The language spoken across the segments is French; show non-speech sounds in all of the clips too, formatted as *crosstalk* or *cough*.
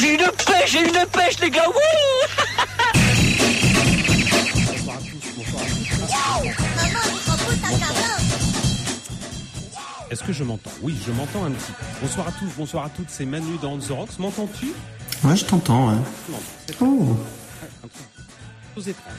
J'ai une pêche, j'ai une pêche, les gars. Wouh que je m'entends Oui, je m'entends un petit peu. Bonsoir à tous, bonsoir à toutes, c'est Manu dans The Rocks. M'entends-tu? Ouais, je t'entends, ouais. Oh, étrange.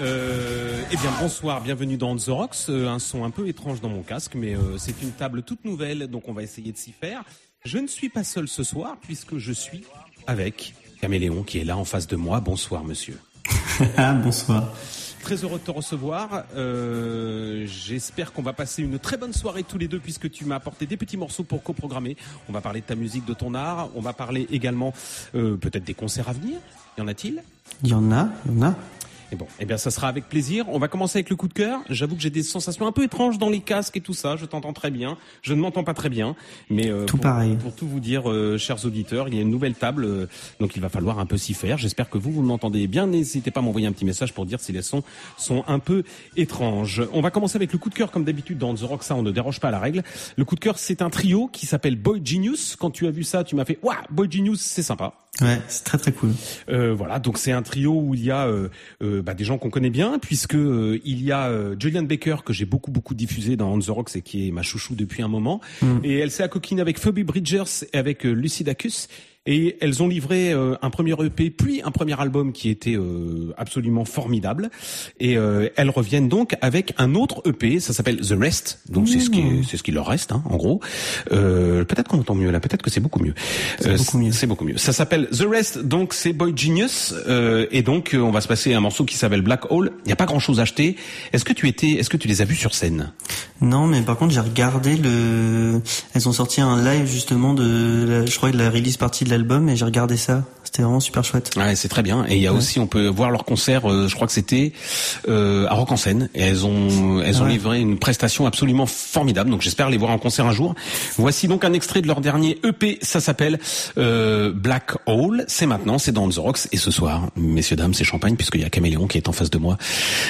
Euh, eh bien, bonsoir, bienvenue dans The Rocks. Euh, un son un peu étrange dans mon casque, mais euh, c'est une table toute nouvelle, donc on va essayer de s'y faire. Je ne suis pas seul ce soir, puisque je suis avec Caméléon qui est là en face de moi. Bonsoir, monsieur. *laughs* ah, bonsoir. Très heureux de te recevoir. Euh, J'espère qu'on va passer une très bonne soirée tous les deux puisque tu m'as apporté des petits morceaux pour coprogrammer. On va parler de ta musique, de ton art. On va parler également euh, peut-être des concerts à venir. Y en a-t-il? Il y en a, il y en a. Et bon, eh bien, ça sera avec plaisir. On va commencer avec le coup de cœur. J'avoue que j'ai des sensations un peu étranges dans les casques et tout ça. Je t'entends très bien. Je ne m'entends pas très bien, mais euh, Tout pour, pareil. Pour tout vous dire, euh, chers auditeurs, il y a une nouvelle table, euh, donc il va falloir un peu s'y faire. J'espère que vous vous m'entendez bien. N'hésitez pas à m'envoyer un petit message pour dire si les sons sont un peu étranges. On va commencer avec le coup de cœur, comme d'habitude dans The Rock. Ça, on ne déroge pas à la règle. Le coup de cœur, c'est un trio qui s'appelle Boy Genius. Quand tu as vu ça, tu m'as fait, waouh, Boy Genius, c'est sympa. Ouais, c'est très très cool. Euh, voilà, donc c'est un trio où il y a euh, euh, bah, des gens qu'on connaît bien, puisque euh, il y a euh, Julian Baker que j'ai beaucoup beaucoup diffusé dans On the Rocks et qui est ma chouchou depuis un moment, et elle s'est accoquinée avec Phoebe Bridgers et avec euh, Lucy Dacus. Et elles ont livré euh, un premier EP puis un premier album qui était euh, absolument formidable. Et euh, elles reviennent donc avec un autre EP, ça s'appelle The Rest. Donc c'est ce qui est- c'est ce qui leur reste, hein, en gros. Euh, peut-être qu'on entend mieux là, peut-être que c'est beaucoup mieux. Euh, beaucoup mieux. C'est beaucoup mieux. Ça s'appelle The Rest, donc c'est Boy Genius, euh, et donc on va se passer un morceau qui s'appelle Black Hole. Il n'y a pas grand-chose à acheter. Est-ce que tu étais, est-ce que tu les as vus sur scène? Non, mais par contre, j'ai regardé le. Elles ont sorti un live justement de, la... je crois, de la release partie de l'album, et j'ai regardé ça. C'était vraiment super chouette. Ouais, c'est très bien. Et il y a aussi, on peut voir leur concert. euh, je crois que c'était euh, à Rock en scène. Et elles ont, elles ont livré une prestation absolument formidable. Donc j'espère les voir en concert un jour. Voici donc un extrait de leur dernier EP. Ça s'appelle euh, Black Hole. C'est maintenant, c'est dans The Rocks. Et ce soir, messieurs dames, c'est champagne puisqu'il y a Caméléon qui est en face de moi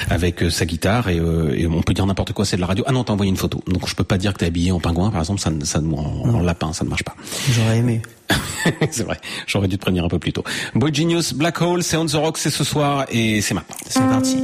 avec sa guitare et, et on peut dire n'importe quoi. C'est de la radio. Ah non, t'as envoyé une photo. Donc je peux pas dire que t'es habillé en pingouin, par exemple. Ça, en lapin, ça ne marche pas. J'aurais aimé. *laughs* c'est vrai. J'aurais dû te prévenir un peu plus tôt. Boy Genius, Black Hole, c'est On The Rock, c'est ce soir et c'est maintenant. C'est parti.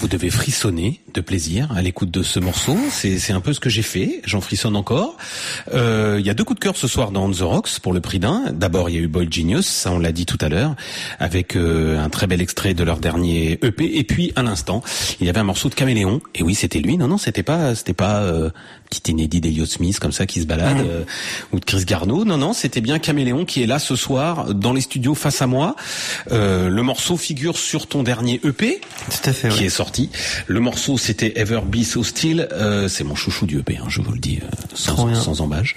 Vous devez frissonner plaisir à l'écoute de ce morceau. C'est, un peu ce que j'ai fait. J'en frissonne encore. Euh, Il y a deux coups de cœur ce soir dans On The Rocks pour le prix d'un. D'abord, il y a eu Boy Genius, ça on l'a dit tout à l'heure, avec euh, un très bel extrait de leur dernier EP. Et puis, à l'instant, il y avait un morceau de Caméléon. Et oui, c'était lui. Non, non, c'était pas, c'était pas euh, petit inédit d'Elliot Smith comme ça qui se balade euh, ou de Chris Garneau. Non, non, c'était bien Caméléon qui est là ce soir dans les studios face à moi. Euh, le morceau figure sur ton dernier EP Tout à fait, qui ouais. est sorti. Le morceau c'était Ever Be So Still. Euh, c'est mon chouchou du EP, hein, je vous le dis euh, sans, sans embâche.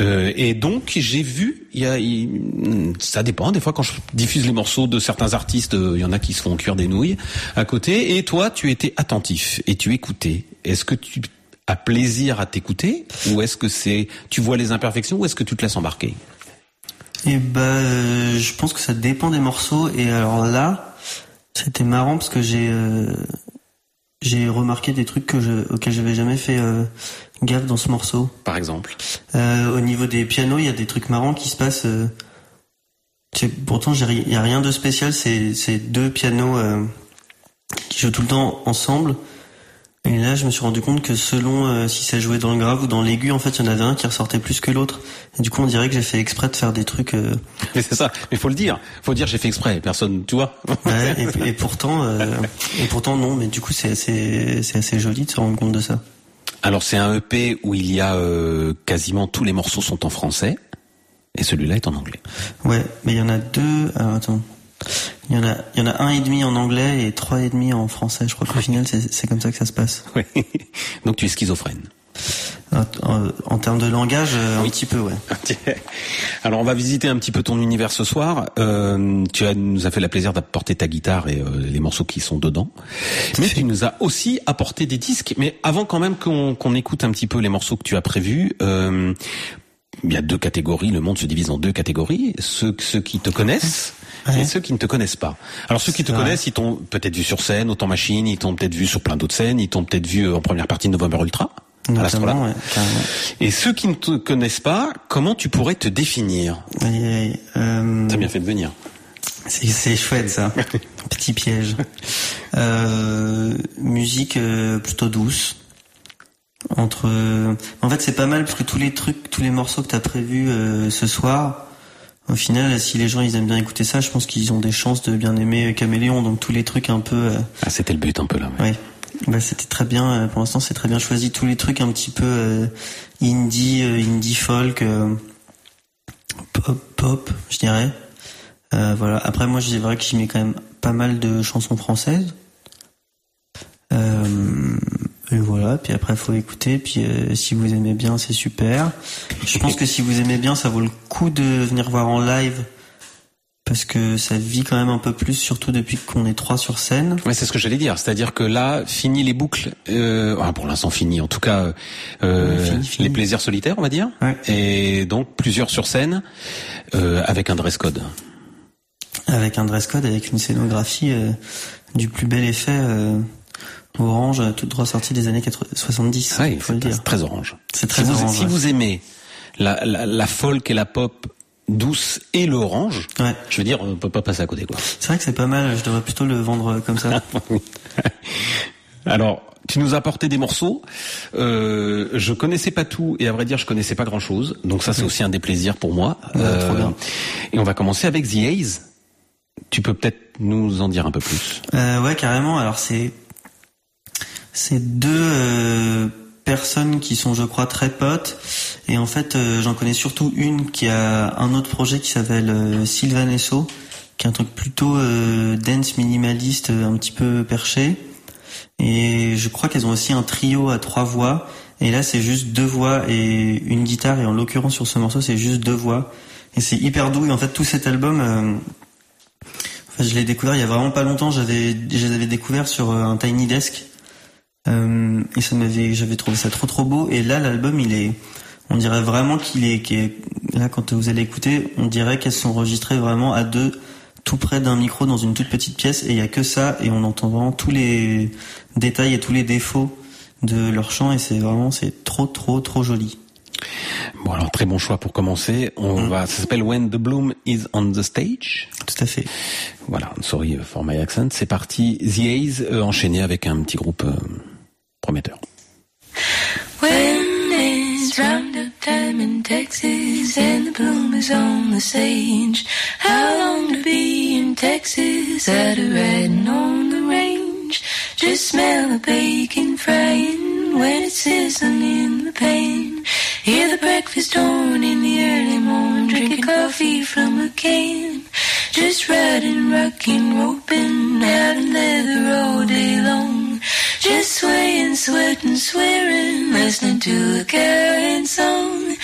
Euh, et donc j'ai vu, il y a, il- ça dépend. Des fois quand je diffuse les morceaux de certains artistes, il y en a qui se font cuire des nouilles à côté. Et toi, tu étais attentif et tu écoutais. Est-ce que tu as plaisir à t'écouter ou est-ce que c'est tu vois les imperfections ou est-ce que tu te laisses embarquer? Et bah, euh, je pense que ça dépend des morceaux. Et alors là, c'était marrant parce que j'ai euh, j'ai remarqué des trucs que je, auxquels j'avais jamais fait euh, gaffe dans ce morceau. Par exemple. Euh, au niveau des pianos, il y a des trucs marrants qui se passent. euh, pourtant, il y a rien de spécial. C'est c'est deux pianos euh, qui jouent tout le temps ensemble. Et là, je me suis rendu compte que selon euh, si ça jouait dans le grave ou dans l'aigu, en fait, il y en avait un qui ressortait plus que l'autre. Et du coup, on dirait que j'ai fait exprès de faire des trucs. euh, *laughs* Mais c'est ça. Mais faut le dire. Faut dire j'ai fait exprès. Personne, tu vois. ouais, et, *laughs* et pourtant, euh, et pourtant non. Mais du coup, c'est assez, c'est assez joli de se rendre compte de ça. Alors c'est un EP où il y a quasiment tous les morceaux sont en français et celui-là est en anglais. Ouais, mais il y en a deux. Alors attends. Il y en a, il y en a un et demi en anglais et trois et demi en français. Je crois qu'au final, c'est comme ça que ça se passe. *laughs* Donc tu es schizophrène. En, en- en termes de langage, euh, un petit peu, ouais. *laughs* Alors on va visiter un petit peu ton univers ce soir. Euh, tu as, nous as fait la plaisir d'apporter ta guitare et euh, les morceaux qui sont dedans. Mais tu nous as aussi apporté des disques. Mais avant quand même qu'on qu'on écoute un petit peu les morceaux que tu as prévus, euh, il y a deux catégories. Le monde se divise en deux catégories. Ceux, ceux qui te connaissent. Ouais. Et ceux qui ne te connaissent pas. Alors ceux qui te vrai. connaissent, ils t'ont peut-être vu sur scène, autant machine, ils t'ont peut-être vu sur plein d'autres scènes, ils t'ont peut-être vu en première partie de November Ultra. Notamment, ouais. Et ceux qui ne te connaissent pas, comment tu pourrais te définir? Euh, T'as bien fait de venir. C'est, c'est chouette ça. *laughs* Petit piège. Euh, musique euh, plutôt douce. Entre, en fait, c'est pas mal parce que tous les trucs, tous les morceaux que t'as prévus euh, ce soir, au final, si les gens ils aiment bien écouter ça, je pense qu'ils ont des chances de bien aimer Caméléon. Donc tous les trucs un peu, euh, Ah, c'était le but un peu là. ouais. ouais. Bah, c'était très bien. euh, Pour l'instant, c'est très bien choisi. Tous les trucs un petit peu euh, indie, euh, indie folk, pop, pop, je dirais. Euh, voilà. Après, moi, c'est vrai que j'y mets quand même pas mal de chansons françaises. Et voilà. Puis après, faut écouter. Puis euh, si vous aimez bien, c'est super. Je pense que si vous aimez bien, ça vaut le coup de venir voir en live. Parce que ça vit quand même un peu plus, surtout depuis qu'on est trois sur scène. Ouais, c'est ce que j'allais dire. C'est-à-dire que là, fini les boucles. Euh, ah, pour l'instant, fini. En tout cas, euh, Ouais, fini, fini. les plaisirs solitaires, on va dire. Ouais. Et donc plusieurs sur scène euh, avec un dress code. avec un dress code, avec une scénographie euh, du plus bel effet euh, orange, euh, toute droit sortie des années 80 70, Ouais, il faut le c'est dire. très orange. C'est très si vous, orange, Si ouais. vous aimez la, la, la folk et la pop douce et l'orange, Ouais. je veux dire, on peut pas passer à côté, quoi. C'est vrai que c'est pas mal, je devrais plutôt le vendre euh, comme ça. *laughs* Alors, tu nous as apporté des morceaux. Euh, je connaissais pas tout et à vrai dire, je connaissais pas grand chose. Donc ça, c'est aussi un des plaisirs pour moi. Ouais, trop bien. Et on va commencer avec The Haze. Tu peux peut-être nous en dire un peu plus. Euh, ouais, carrément. Alors c'est c'est deux euh, personnes qui sont, je crois, très potes. Et en fait, euh, j'en connais surtout une qui a un autre projet qui s'appelle euh, Sylvanesso, qui est un truc plutôt euh, dance minimaliste, euh, un petit peu perché. Et je crois qu'elles ont aussi un trio à trois voix. Et là, c'est juste deux voix et une guitare. Et en l'occurrence, sur ce morceau, c'est juste deux voix. Et c'est hyper doux. Et en fait, tout cet album, euh, Enfin, je l'ai découvert il y a vraiment pas longtemps. J'avais, je les avais découverts sur un Tiny Desk. Euh, et ça m'avait, j'avais trouvé ça trop trop beau. Et là, l'album, il est, on dirait vraiment qu'il est, là quand vous allez écouter, on dirait qu'elles sont enregistrées vraiment à deux, tout près d'un micro dans une toute petite pièce. Et il y a que ça, et on entend vraiment tous les détails et tous les défauts de leur chant. Et c'est vraiment, c'est trop trop trop joli. Bon, alors très bon choix pour commencer. On Mm. va. Ça s'appelle When the Bloom is on the stage. Tout à fait. Voilà. Sorry for my accent. C'est parti. The Haze euh, enchaîné avec un petit groupe euh, prometteur. When it's roundup time in Texas and the bloom is on the sage, how long to be in Texas at a riding on the range? Just smell the bacon frying when it's sizzling in the pan. Hear the breakfast horn in the early morning, drinking coffee from a can. Just riding, rocking, roping out in leather all day long. Just swaying, sweating, swearing, listening to a cowhand song.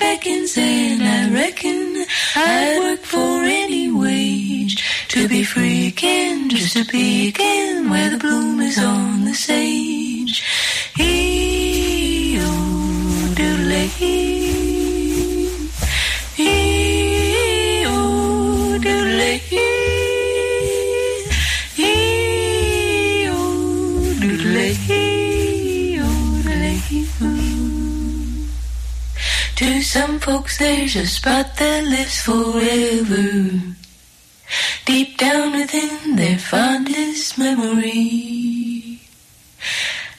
Back and saying, I reckon I'd work for any wage to be free again, just to be again where the bloom is on the sage. Ee-oh, doodle-ee. To some folks, there's a spot that lives forever. Deep down within their fondest memory.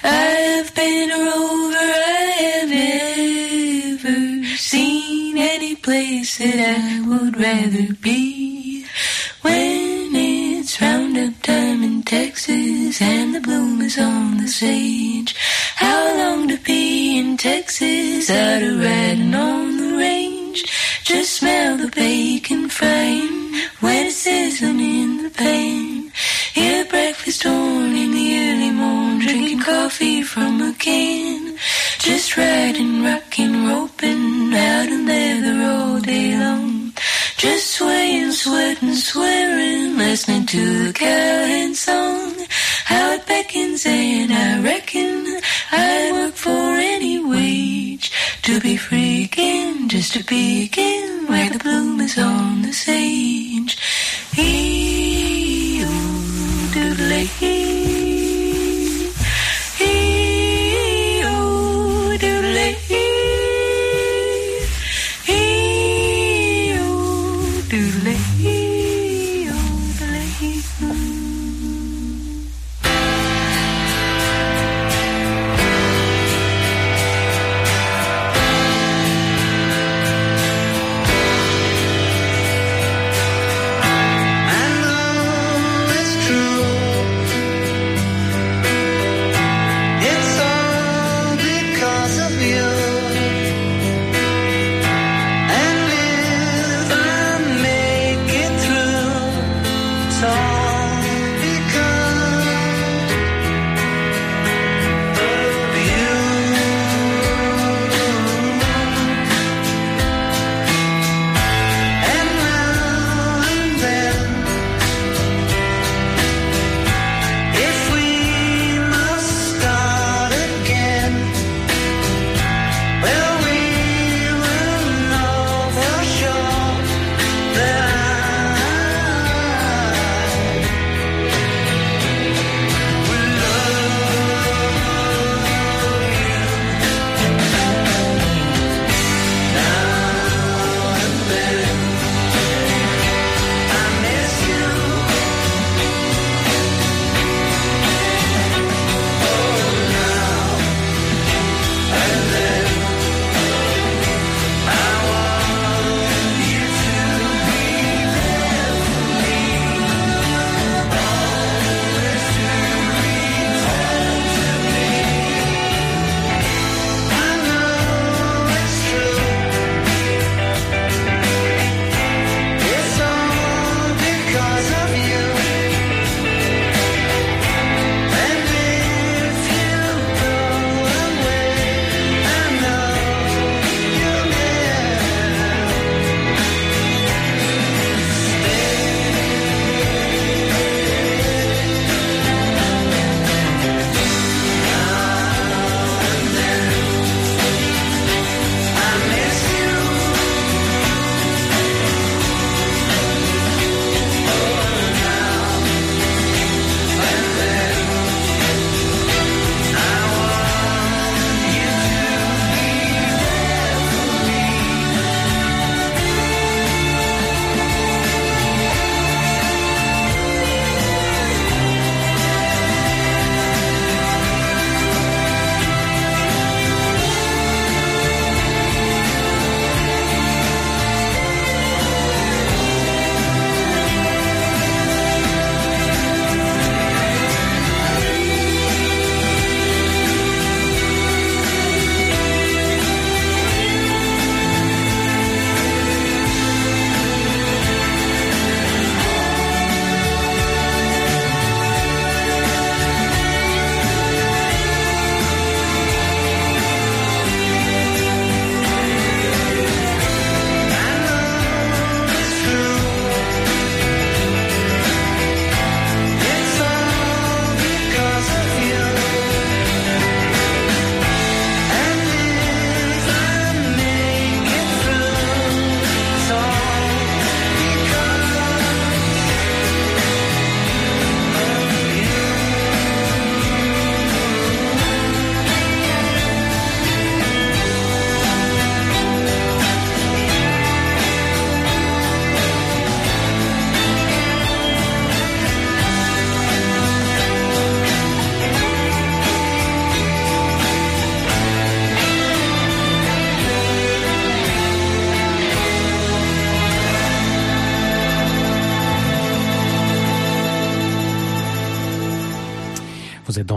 I've been a rover, I have never seen any place that I would rather be. When it's roundup time in Texas and the bloom is on the sage. How long to be in Texas, out of riding on the range? Just smell the bacon frying when it's sizzling in the pan. Hear the breakfast horn in the early morning, drinking coffee from a can. Just riding, rocking, roping,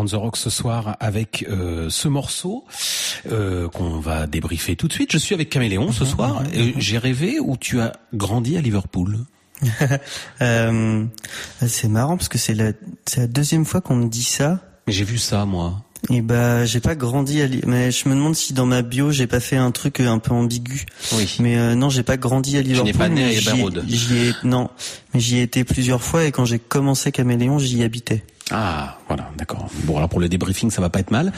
The Rock ce soir avec euh, ce morceau euh, qu'on va débriefer tout de suite. Je suis avec Caméléon ce soir. Euh, J'ai rêvé où tu as grandi à Liverpool. *laughs* Euh, c'est marrant parce que c'est la, deuxième fois qu'on me dit ça. Mais j'ai vu ça moi. Et bah j'ai pas grandi à Lille, mais je me demande si dans ma bio j'ai pas fait un truc un peu ambigu. Oui. Mais euh, non, j'ai pas grandi à Liverpool. n'es pas né à j'y ai non, mais j'y ai été plusieurs fois et quand j'ai commencé Caméléon, j'y habitais. Ah, voilà, d'accord. Bon, alors pour le débriefing, ça va pas être mal.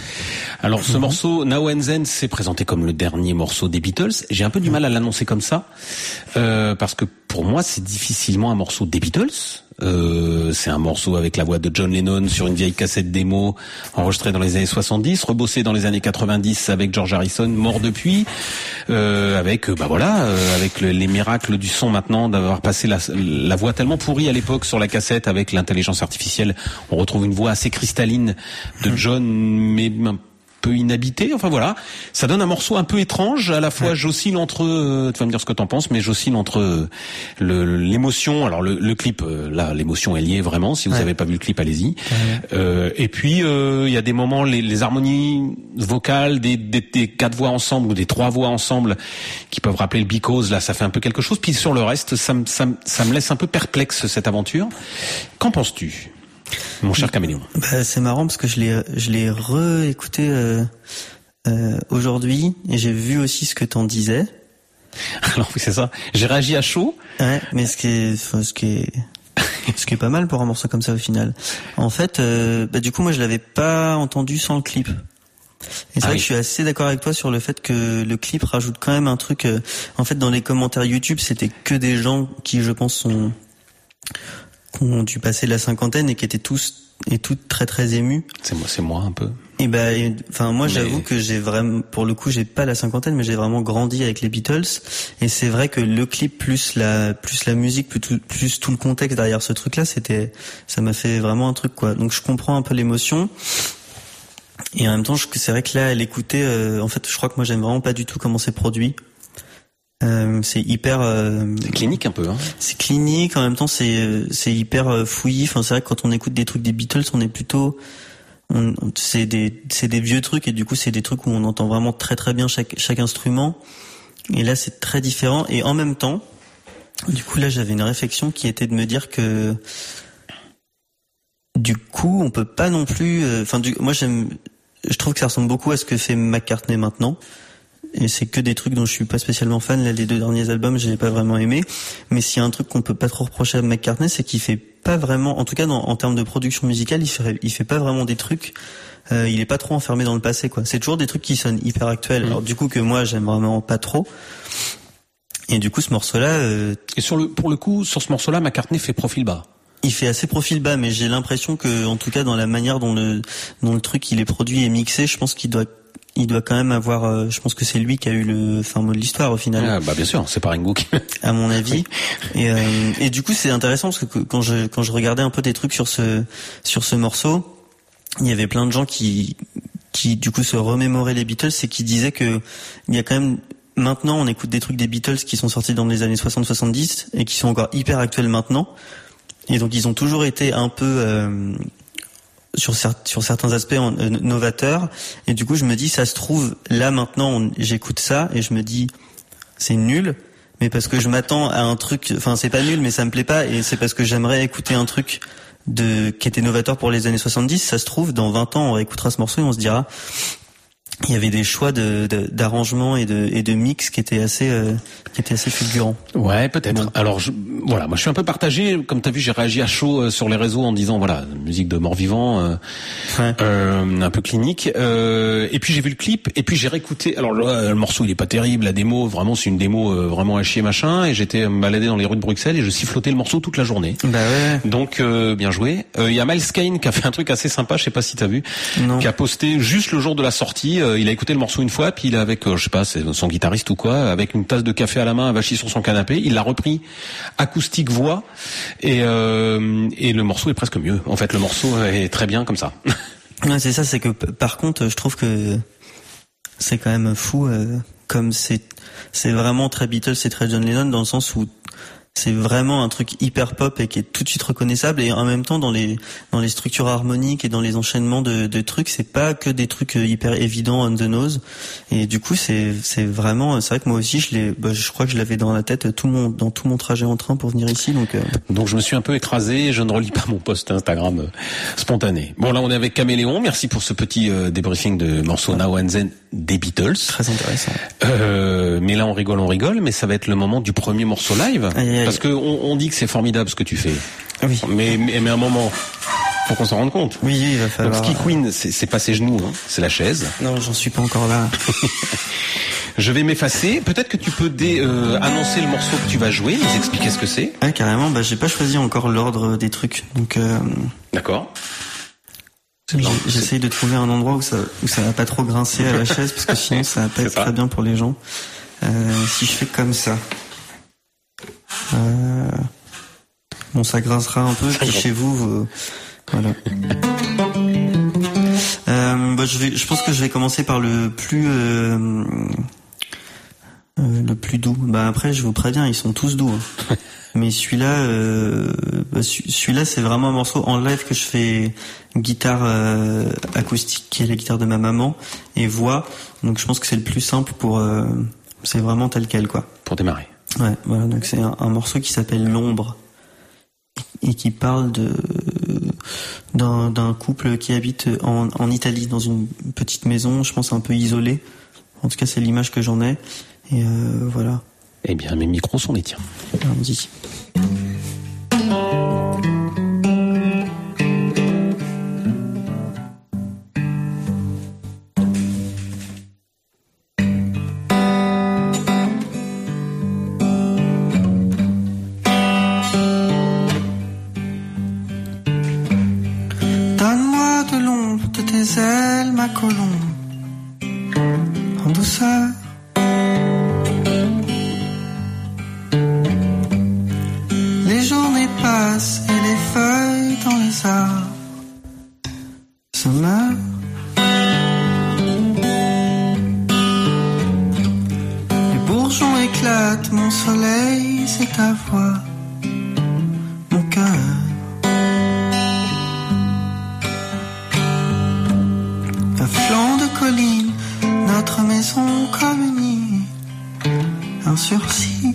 Alors, Mhm. ce morceau, Now and Then, c'est présenté comme le dernier morceau des Beatles. J'ai un peu du mal à l'annoncer comme ça, euh, parce que pour moi, c'est difficilement un morceau des Beatles. Euh, c'est un morceau avec la voix de John Lennon sur une vieille cassette démo enregistrée dans les années 70, rebossé dans les années 90 avec George Harrison, mort depuis, euh, avec euh, bah voilà, euh, avec le- les miracles du son maintenant d'avoir passé la, la voix tellement pourrie à l'époque sur la cassette avec l'intelligence artificielle, on retrouve une voix assez cristalline de John, mais peu inhabité. Enfin voilà, ça donne un morceau un peu étrange. À la fois, j'oscille entre, euh, tu vas me dire ce que t'en penses, mais j'oscille entre euh, l'émotion. Alors le, le clip, euh, là, l'émotion est liée vraiment. Si vous Ouais. avez pas vu le clip, allez-y. Euh, et puis euh, il y a des moments, les, les harmonies vocales des, des, des quatre voix ensemble ou des trois voix ensemble qui peuvent rappeler le Because. Là, ça fait un peu quelque chose. Puis sur le reste, ça, me- ça, ça me laisse un peu perplexe cette aventure. Qu'en penses-tu, mon cher caméléon Bah, c'est marrant parce que je l'ai je l'ai réécouté euh, euh, aujourd'hui et j'ai vu aussi ce que t'en disais. *laughs* Alors oui, c'est ça. J'ai réagi à chaud. Ouais, mais ce qui est, ce qui est, *laughs* ce qui est pas mal pour un morceau comme ça au final. En fait, euh, bah, du coup, moi, je l'avais pas entendu sans le clip. Et c'est Ah vrai oui. que je suis assez d'accord avec toi sur le fait que le clip rajoute quand même un truc. en fait, dans les commentaires YouTube, c'était que des gens qui, je pense, sont ont dû passer la cinquantaine et qui étaient tous et toutes très très émus. C'est moi, c'est moi un peu. Et ben, enfin moi Mais- j'avoue que j'ai vraiment, pour le coup j'ai pas la cinquantaine, mais j'ai vraiment grandi avec les Beatles. Et c'est vrai que le clip plus la plus la musique plus tout, plus tout le contexte derrière ce truc-là, c'était ça m'a fait vraiment un truc quoi. Donc je comprends un peu l'émotion. Et en même temps, je- c'est vrai que là, à l'écouter, euh, en fait, je crois que moi j'aime vraiment pas du tout comment c'est produit. Euh, c'est hyper euh, C'est clinique un peu. Hein. c'est clinique en même temps c'est euh, c'est hyper euh, fouillis enfin c'est vrai que quand on écoute des trucs des Beatles on est plutôt on, on- c'est des c'est des vieux trucs et du coup c'est des trucs où on entend vraiment très très bien chaque chaque instrument et là c'est très différent et en même temps du coup là j'avais une réflexion qui était de me dire que du coup on peut pas non plus euh, enfin du moi j'aime je trouve que ça ressemble beaucoup à ce que fait McCartney maintenant et c'est que des trucs dont je suis pas spécialement fan. Là, les deux derniers albums, j'ai pas vraiment aimé. Mais s'il y a un truc qu'on peut pas trop reprocher à McCartney, c'est qu'il fait pas vraiment, en tout cas dans- en termes de production musicale, il fait, il fait pas vraiment des trucs. euh, il est pas trop enfermé dans le passé, quoi. C'est toujours des trucs qui sonnent hyper actuels. Alors du coup que moi j'aime vraiment pas trop. Et du coup, ce morceau-là, euh, Et sur le, pour le coup, sur ce morceau-là, McCartney fait profil bas. il fait assez profil bas, mais j'ai l'impression que, en tout cas, dans la manière dont le dont le truc il est produit et mixé, je pense qu'il doit il doit quand même avoir. euh, je pense que c'est lui qui a eu le fin mot de l'histoire au final. Ah, bah bien sûr, c'est pas Ringo qui. *laughs* à mon avis. Et, euh, et du coup, c'est intéressant parce que quand je quand je regardais un peu des trucs sur ce sur ce morceau, il y avait plein de gens qui qui du coup se remémoraient les Beatles et qui disaient que il y a quand même maintenant on écoute des trucs des Beatles qui sont sortis dans les années 60-70 et qui sont encore hyper actuels maintenant. Et donc ils ont toujours été un peu euh, sur, cer- sur certains aspects euh, novateurs. Et du coup, je me dis, ça se trouve, là maintenant, j'écoute ça et je me dis, c'est nul. Mais parce que je m'attends à un truc, enfin c'est pas nul, mais ça me plaît pas, et c'est parce que j'aimerais écouter un truc de qui était novateur pour les années 70. Ça se trouve, dans 20 ans, on réécoutera ce morceau et on se dira, il y avait des choix de de- d'arrangement et de et de mix qui étaient assez euh, qui étaient assez fulgurants. Ouais, peut-être. Alors je, voilà, moi je suis un peu partagé. Comme t'as vu, j'ai réagi à chaud euh, sur les réseaux en disant voilà, musique de mort-vivant, euh, Ouais. euh, un peu clinique. Euh, et puis j'ai vu le clip, et puis j'ai réécouté. Alors le morceau il est pas terrible, la démo vraiment c'est une démo vraiment à chier machin. Et j'étais me balader dans les rues de Bruxelles et je sifflotais le morceau toute la journée. Bah ouais. Donc euh, bien joué. Euh, Il y a Miles Kane qui a fait un truc assez sympa, je sais pas si t'as vu, Non. qui a posté juste le jour de la sortie. Euh, il a écouté le morceau une fois, puis il est avec, euh, je sais pas, son guitariste ou quoi, avec une tasse de café à la main, avachi sur son canapé. Il l'a repris acoustique voix et euh, et le morceau est presque mieux. En fait, le morceau est très bien comme ça. *laughs* Ouais, c'est ça, c'est que par contre, je trouve que c'est quand même fou, euh, comme c'est c'est vraiment très Beatles, c'est très John Lennon dans le sens où c'est vraiment un truc hyper pop et qui est tout de suite reconnaissable et en même temps dans les dans les structures harmoniques et dans les enchaînements de, de trucs c'est pas que des trucs euh, hyper évidents on the nose et du coup c'est c'est vraiment c'est vrai que moi aussi je l'ai bah, je crois que je l'avais dans la tête tout mon dans tout mon trajet en train pour venir ici donc euh, Donc je me suis un peu écrasé, je ne relis pas mon post Instagram euh, spontané. Bon là on est avec Caméléon, merci pour ce petit euh, débriefing de morceau Now and Then des Beatles. très intéressant Euh, mais là on rigole, on rigole, mais ça va être le moment du premier morceau live. Parce que on, dit que c'est formidable ce que tu fais. Ah oui Mais, mais, mais à un moment, faut qu'on s'en rende compte. oui il va Donc falloir Ski Queen, c'est pas ses genoux, hein, c'est la chaise. non j'en suis pas encore là *laughs* Je vais m'effacer. Peut-être que tu peux dé- euh, annoncer le morceau que tu vas jouer, nous expliquer ce que c'est. ouais carrément bah j'ai pas choisi encore l'ordre des trucs donc euh, D'accord. J'essaye de trouver un endroit où ça où ça va pas trop grincer à la chaise parce que sinon *laughs* ça va pas être ça. très bien pour les gens. Euh, si je fais comme ça, euh, bon ça grincera un peu. Puis chez vous, vous- voilà. *laughs* Euh, bah, je vais, je pense que je vais commencer par le plus euh, euh, le plus doux. Bah après, je vous préviens, ils sont tous doux. hein. *laughs* Mais celui-là, euh, bah, celui- celui-là, c'est vraiment un morceau en live que je fais guitare euh, acoustique, qui est la guitare de ma maman, et voix. Donc je pense que c'est le plus simple pour. euh, c'est vraiment tel quel, quoi. Pour démarrer. Ouais, voilà. Donc c'est un, un morceau qui s'appelle L'ombre et qui parle de d'un d'un couple qui habite en, en Italie dans une petite maison, je pense un peu isolée. En tout cas, c'est l'image que j'en ai. Et euh, voilà. Eh bien, mes micros sont les tiens. Allons-y. Voix, mon cœur. Un flanc de colline, notre maison communie, un sursis.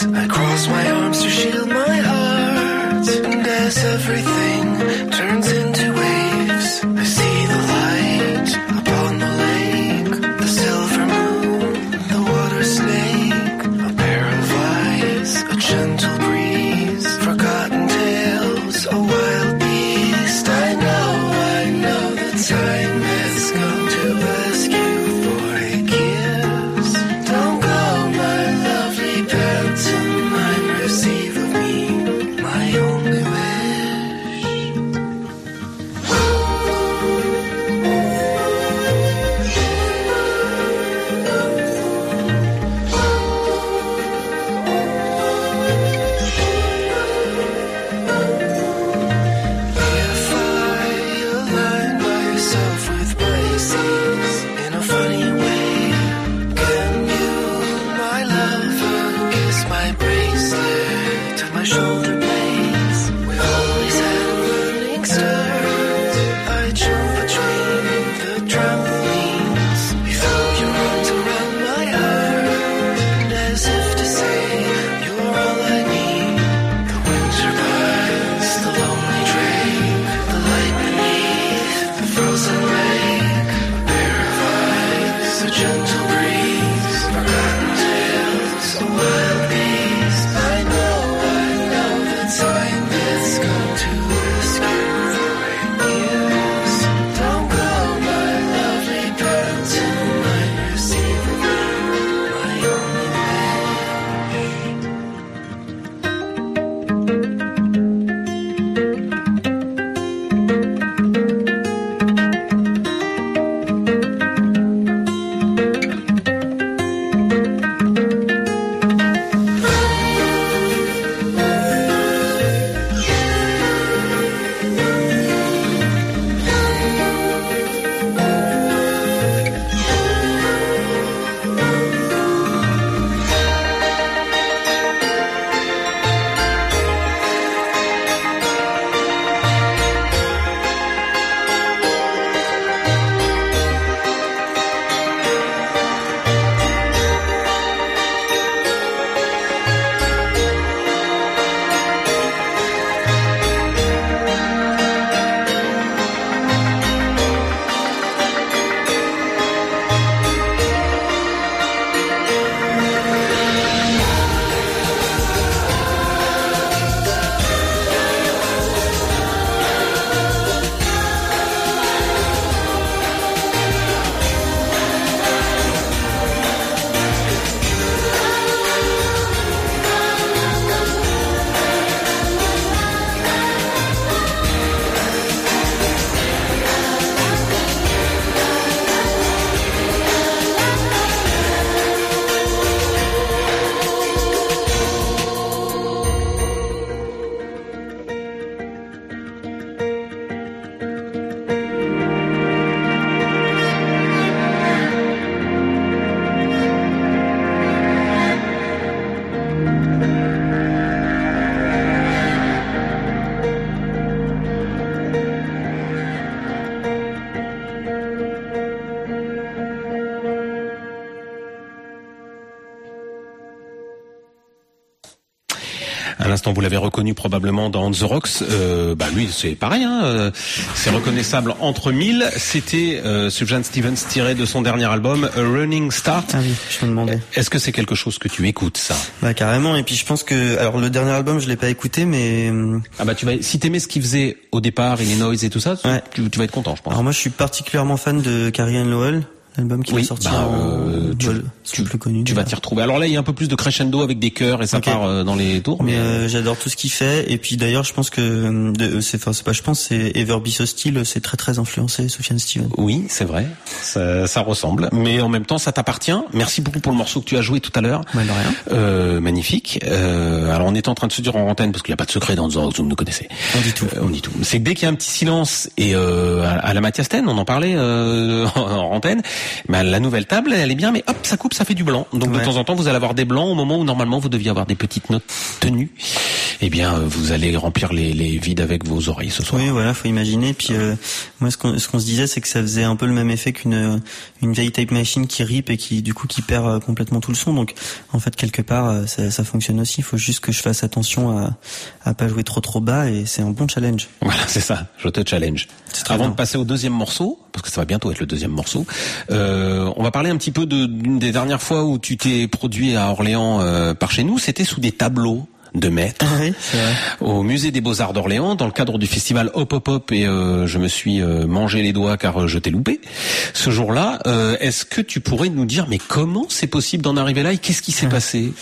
I cross my vous l'avez reconnu probablement dans The Rocks. Euh, bah lui, c'est pareil. Hein, euh, c'est reconnaissable entre mille. C'était euh, Sufjan Stevens tiré de son dernier album A Running Start. Ah oui, je me demandais. Est-ce que c'est quelque chose que tu écoutes ça? Bah carrément. Et puis je pense que, alors le dernier album, je l'ai pas écouté, mais euh, Ah bah tu vas si t'aimais ce qu'il faisait au départ, Illinois et tout ça, tu, Ouais. tu, tu vas être content, je pense. alors moi, je suis particulièrement fan de Carrie Ann Lowell, l'album qui Oui, va sortir. bah, en- euh, tu- le plus connu. Tu vas t'y retrouver. Alors là, il y a un peu plus de crescendo avec des chœurs et ça part euh, dans les tours. Mais euh, j'adore tout ce qu'il fait et puis d'ailleurs je pense que c'est enfin c'est pas je pense c'est Ever Be So Still c'est très très influencé Sufjan Stevens. Oui, c'est vrai. Ça, ça ressemble. Mais en même temps, ça t'appartient. Merci beaucoup pour le morceau que tu as joué tout à l'heure. Bah, de rien. Euh, magnifique. Euh, alors on est en train de se dire en antenne parce qu'il n'y a pas de secret dans The Rock, vous me connaissez. On dit tout. Euh, on dit tout. C'est que dès qu'il y a un petit silence et euh, à, à la Mathias Ten, on en parlait *laughs* en antenne, bah, la nouvelle table, elle est bien, mais hop, ça coupe, ça fait du blanc. Donc de temps en temps, vous allez avoir des blancs au moment où normalement vous deviez avoir des petites notes tenues. Eh bien, euh, vous allez remplir les, les vides avec vos oreilles ce soir. Oui, voilà, faut imaginer. Puis euh, moi, ce qu'on ce qu'on se disait, c'est que ça faisait un peu le même effet qu'une une vieille tape machine qui rip et qui du coup qui perd euh, complètement tout le son. Donc, en fait, quelque part, euh, ça, ça fonctionne aussi. Il faut juste que je fasse attention à à pas jouer trop trop bas et c'est un bon challenge. Voilà, c'est ça. Je te challenge. Avant bien. de passer au deuxième morceau, parce que ça va bientôt être le deuxième morceau, euh, on va parler un petit peu de- d'une des dernières fois où tu t'es produit à Orléans euh, par chez nous. C'était sous des tableaux de maîtres oui, c'est vrai. au musée des Beaux-Arts d'Orléans dans le cadre du festival Hop Hop Hop et euh, je me suis euh, mangé les doigts car euh, je t'ai loupé. Ce jour-là, euh, est-ce que tu pourrais nous dire mais comment c'est possible d'en arriver là et qu'est-ce qui s'est passé?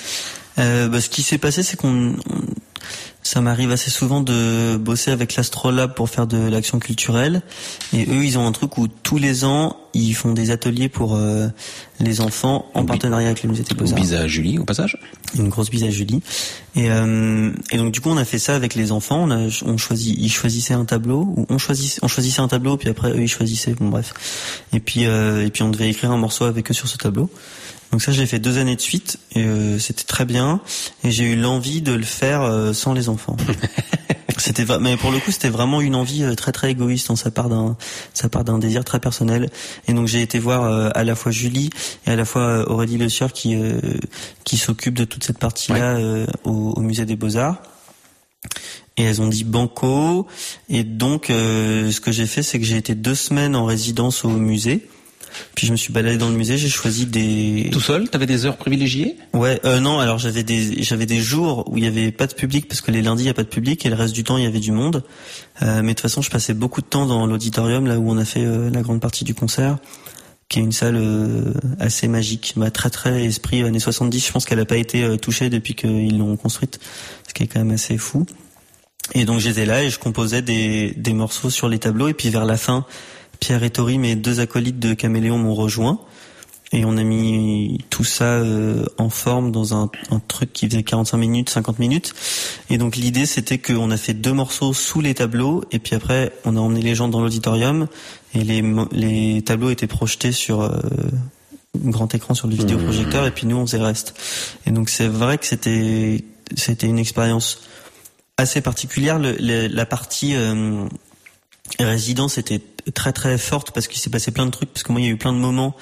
Euh, bah, ce qui s'est passé, c'est qu'on, on- ça m'arrive assez souvent de bosser avec l'Astrolabe pour faire de l'action culturelle. Et eux, ils ont un truc où tous les ans, ils font des ateliers pour euh, les enfants en partenariat avec le musée des Beaux-Arts. Bise à Julie au passage. Une grosse bise à Julie. Et, euh, et donc du coup, on a fait ça avec les enfants. On, a, on choisit, ils choisissaient un tableau, ou on choisissait, on choisissait un tableau, puis après eux ils choisissaient. Bon bref. Et puis euh, et puis on devait écrire un morceau avec eux sur ce tableau. Donc ça, je l'ai fait deux années de suite et euh, c'était très bien. Et j'ai eu l'envie de le faire euh, sans les enfants. *laughs* C'était, mais pour le coup, c'était vraiment une envie euh, très très égoïste. En ça part d'un, ça part d'un désir très personnel. Et donc j'ai été voir euh, à la fois Julie et à la fois euh, Aurélie Le Sieur qui euh, qui s'occupe de toute cette partie-là euh, au, au musée des Beaux Arts. Et elles ont dit banco. Et donc, euh, ce que j'ai fait, c'est que j'ai été deux semaines en résidence au musée. Puis je me suis baladé dans le musée, j'ai choisi des. Tout seul, t'avais des heures privilégiées? Ouais, euh, non. Alors j'avais des j'avais des jours où il y avait pas de public parce que les lundis il y a pas de public et le reste du temps il y avait du monde. Euh, mais de toute façon, je passais beaucoup de temps dans l'auditorium là où on a fait euh, la grande partie du concert, qui est une salle euh, assez magique, bah, très très esprit années 70. Je pense qu'elle a pas été euh, touchée depuis qu'ils l'ont construite, ce qui est quand même assez fou. Et donc j'étais là et je composais des, des morceaux sur les tableaux et puis vers la fin, Pierre et Tori, mes deux acolytes de Caméléon, m'ont rejoint et on a mis tout ça euh, en forme dans un, un truc qui faisait 45 minutes, 50 minutes. Et donc l'idée c'était qu'on a fait deux morceaux sous les tableaux et puis après on a emmené les gens dans l'auditorium et les, les tableaux étaient projetés sur euh, un grand écran sur le vidéoprojecteur et puis nous on faisait le reste. Et donc c'est vrai que c'était c'était une expérience assez particulière. Le- le- la partie euh, résidence était très très forte parce qu'il s'est passé plein de trucs. Parce que moi, il y a eu plein de moments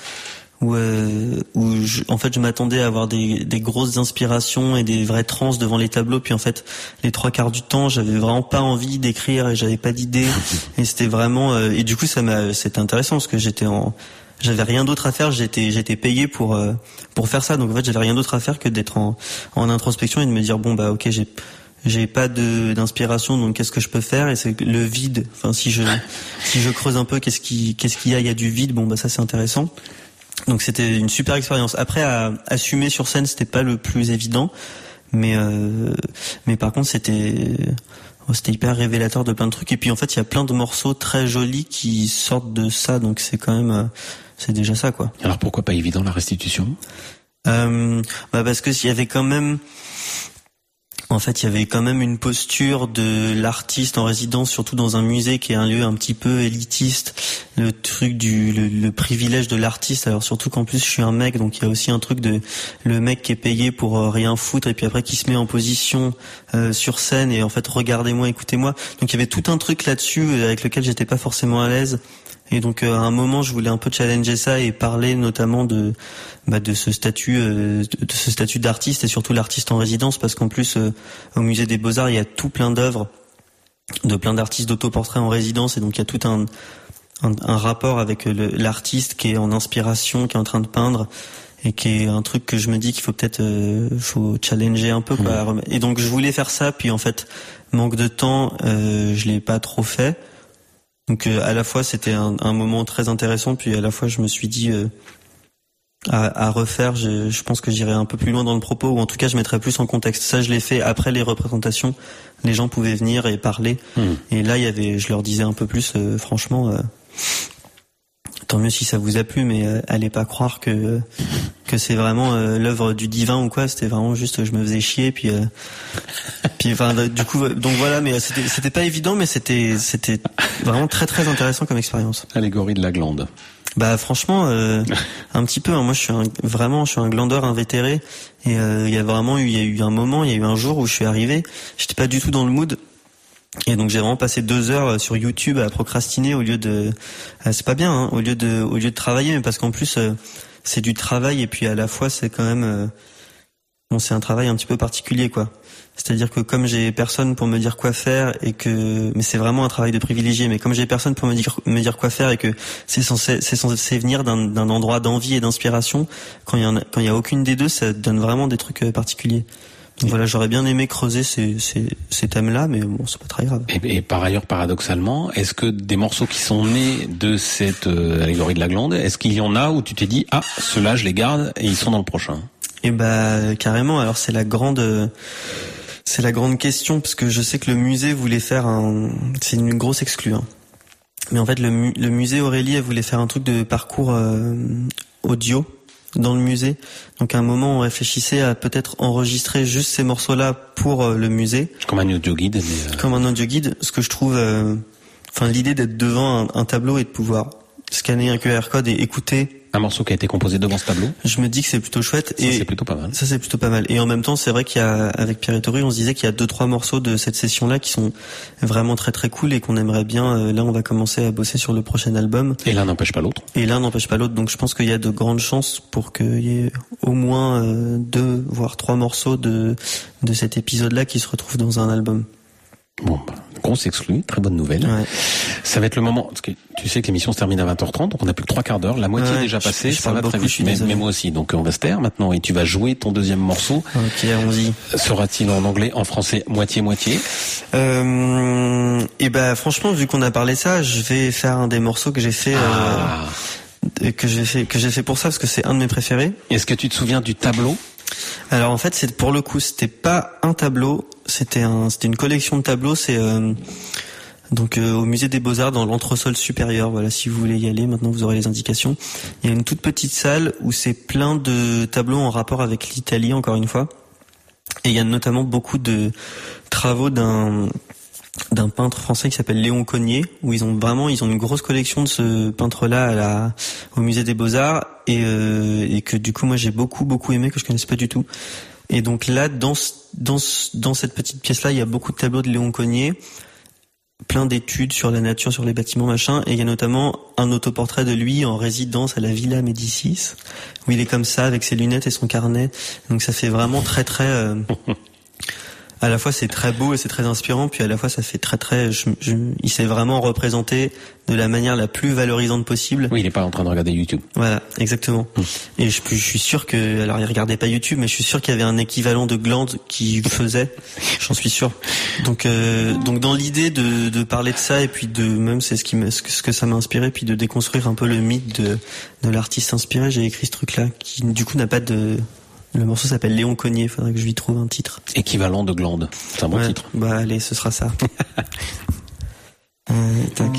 où, euh, où je, en fait, je m'attendais à avoir des, des grosses inspirations et des vraies trans devant les tableaux. Puis en fait, les trois quarts du temps, j'avais vraiment pas envie d'écrire et j'avais pas d'idée. *laughs* Et c'était vraiment euh, et du coup, ça m'a c'était intéressant parce que j'étais en j'avais rien d'autre à faire, j'étais j'étais payé pour euh, pour faire ça. Donc en fait, j'avais rien d'autre à faire que d'être en en introspection et de me dire bon bah OK, j'ai j'ai pas de d'inspiration donc qu'est-ce que je peux faire? Et c'est le vide. Enfin si je *laughs* si je creuse un peu qu'est-ce qui qu'est-ce qu'il y a, il y a du vide. Bon bah ça c'est intéressant. Donc c'était une super expérience. Après à assumer sur scène, c'était pas le plus évident, mais euh, mais par contre c'était c'était hyper révélateur de plein de trucs et puis en fait il y a plein de morceaux très jolis qui sortent de ça donc c'est quand même euh, c'est déjà ça quoi. Alors pourquoi pas évident la restitution? Euh, bah parce que s'il y avait quand même, en fait, il y avait quand même une posture de l'artiste en résidence, surtout dans un musée qui est un lieu un petit peu élitiste, le truc du le, privilège de l'artiste. Alors surtout qu'en plus je suis un mec, donc il y a aussi un truc de le mec qui est payé pour euh, rien foutre et puis après qui se met en position euh, sur scène et en fait regardez-moi, écoutez-moi. Donc il y avait tout un truc là-dessus euh, avec lequel j'étais pas forcément à l'aise. Et donc euh, à un moment, je voulais un peu challenger ça et parler notamment de bah, de ce statut euh, de ce statut d'artiste et surtout l'artiste en résidence parce qu'en plus euh, au musée des Beaux-Arts, il y a tout plein d'œuvres de plein d'artistes d'autoportraits en résidence et donc il y a tout un un, un rapport avec le- l'artiste qui est en inspiration, qui est en train de peindre et qui est un truc que je me dis qu'il faut peut-être euh, faut challenger un peu quoi. Et donc je voulais faire ça puis en fait manque de temps, euh, je l'ai pas trop fait. Donc euh, à la fois c'était un, un moment très intéressant, puis à la fois je me suis dit euh, à, à refaire, je, je pense que j'irai un peu plus loin dans le propos, ou en tout cas je mettrai plus en contexte. Ça je l'ai fait après les représentations, les gens pouvaient venir et parler, Hmm. et là il y avait, je leur disais un peu plus, euh, franchement. Tant mieux si ça vous a plu, mais euh, allez pas croire que que c'est vraiment euh, l'œuvre du divin ou quoi. C'était vraiment juste, je me faisais chier, puis euh, puis enfin du coup donc voilà. Mais c'était c'était pas évident, mais c'était c'était vraiment très très intéressant comme expérience. Allégorie de la glande. Bah franchement, *laughs* un petit peu. hein. Moi, je suis un- vraiment, je suis un glandeur invétéré. Et il y a vraiment eu, il y a eu un moment, il y a eu un jour où je suis arrivé. J'étais pas du tout dans le mood. Et donc j'ai vraiment passé deux heures euh, sur YouTube à procrastiner au lieu de. euh, c'est pas bien, hein, au lieu de, au lieu de travailler, mais parce qu'en plus euh, c'est du travail et puis à la fois c'est quand même. bon, c'est un travail un petit peu particulier, quoi. C'est-à-dire que comme j'ai personne pour me dire quoi faire et que, mais c'est vraiment un travail de privilégié. Mais comme j'ai personne pour me dire me dire quoi faire et que c'est censé c'est censé venir d'un endroit d'envie et d'inspiration, quand il y en a, quand il y a aucune des deux, ça donne vraiment des trucs particuliers. Voilà, j'aurais bien aimé creuser ces ces, ces thèmes-là, mais bon, c'est pas très grave. Et, et par ailleurs, paradoxalement, est-ce que des morceaux qui sont nés de cette euh, allégorie de la glande, est-ce qu'il y en a où tu t'es dit ah ceux-là je les garde et ils sont dans le prochain? Et bah carrément. Alors c'est la grande, euh, c'est la grande question parce que je sais que le musée voulait faire un, c'est une grosse exclue. hein. Mais en fait le, mu- le musée Aurélie elle voulait faire un truc de parcours euh, audio dans le musée. Donc à un moment on réfléchissait à peut-être enregistrer juste ces morceaux-là pour euh, le musée Comme un audio guide. Mais, euh, comme un audio guide. Ce que je trouve, euh, enfin l'idée d'être devant un, un tableau et de pouvoir scanner un QR code et écouter un morceau qui a été composé devant ce tableau, je me dis que c'est plutôt chouette. ça et c'est plutôt pas mal. ça c'est plutôt pas mal. Et en même temps, c'est vrai qu'il y a avec Pierre on se disait qu'il y a deux trois morceaux de cette session là qui sont vraiment très très cool et qu'on aimerait bien. euh, là, on va commencer à bosser sur le prochain album. Et l'un n'empêche pas l'autre. Et l'un n'empêche pas l'autre. Donc je pense qu'il y a de grandes chances pour qu'il y ait au moins euh, deux voire trois morceaux de de cet épisode là qui se retrouvent dans un album. Bon, bah, grosse exclu, très bonne nouvelle. Ouais. Ça va être le moment, parce que tu sais que l'émission se termine à 20h30, donc on a plus que trois quarts d'heure, la moitié Ouais, est déjà je- passée, je ça parle va très vite. je suis Mais, mais moi aussi, donc on va se taire maintenant et tu vas jouer ton deuxième morceau. Ok, allons-y. Sera-t-il en anglais, en français, moitié-moitié Euh, et ben franchement, vu qu'on a parlé ça, je vais faire un des morceaux que j'ai fait, Ah. euh, que j'ai fait, que j'ai fait pour ça parce que c'est un de mes préférés. Est-ce que tu te souviens du tableau? Alors en fait, c'est pour le coup, c'était pas un tableau, c'était un, c'était une collection de tableaux. C'est euh, donc euh, au musée des Beaux Arts dans l'entresol supérieur. Voilà, si vous voulez y aller, maintenant vous aurez les indications. Il y a une toute petite salle où c'est plein de tableaux en rapport avec l'Italie, encore une fois. Et il y a notamment beaucoup de travaux d'un d'un peintre français qui s'appelle Léon Cognier, où ils ont vraiment ils ont une grosse collection de ce peintre-là à la au musée des Beaux Arts et euh, et que du coup moi j'ai beaucoup beaucoup aimé que je connaissais pas du tout. Et donc là dans dans dans cette petite pièce-là, il y a beaucoup de tableaux de Léon Cognier, plein d'études sur la nature, sur les bâtiments machin, et il y a notamment un autoportrait de lui en résidence à la Villa Médicis, où il est comme ça avec ses lunettes et son carnet. Donc ça fait vraiment très très euh, *laughs* à la fois c'est très beau et c'est très inspirant, puis à la fois ça fait très très. Je, je- il s'est vraiment représenté de la manière la plus valorisante possible. Oui, il est pas en train de regarder YouTube. Voilà, exactement. Hmm. Et je, je suis sûr que, alors il regardait pas YouTube, mais je suis sûr qu'il y avait un équivalent de glande qui faisait. J'en suis sûr. Donc, euh, donc dans l'idée de, de parler de ça et puis de même c'est ce qui me, ce que, ce que ça m'a inspiré, puis de déconstruire un peu le mythe de, de l'artiste inspiré, j'ai écrit ce truc-là qui du coup n'a pas de. Le morceau s'appelle Léon Cognier. Faudrait que je lui trouve un titre. Équivalent de glande. C'est un bon Ouais. titre. Bah allez, ce sera ça. *laughs* euh, tac.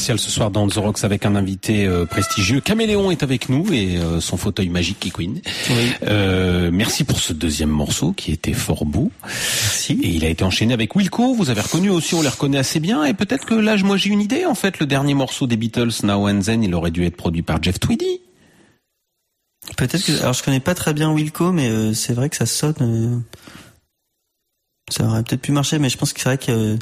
Spéciale ce soir dans The Rocks avec un invité euh, prestigieux. Caméléon est avec nous et euh, son fauteuil magique qui Queen. Euh, merci pour ce deuxième morceau qui était fort beau. Merci. Et il a été enchaîné avec Wilco. Vous avez reconnu aussi, on les reconnaît assez bien. Et peut-être que là, moi j'ai une idée. En fait, le dernier morceau des Beatles, Now and Then, il aurait dû être produit par Jeff Tweedy. Peut-être que alors je connais pas très bien Wilco, mais euh, c'est vrai que ça sonne. euh, Ça aurait peut-être pu marcher, mais je pense que c'est vrai que.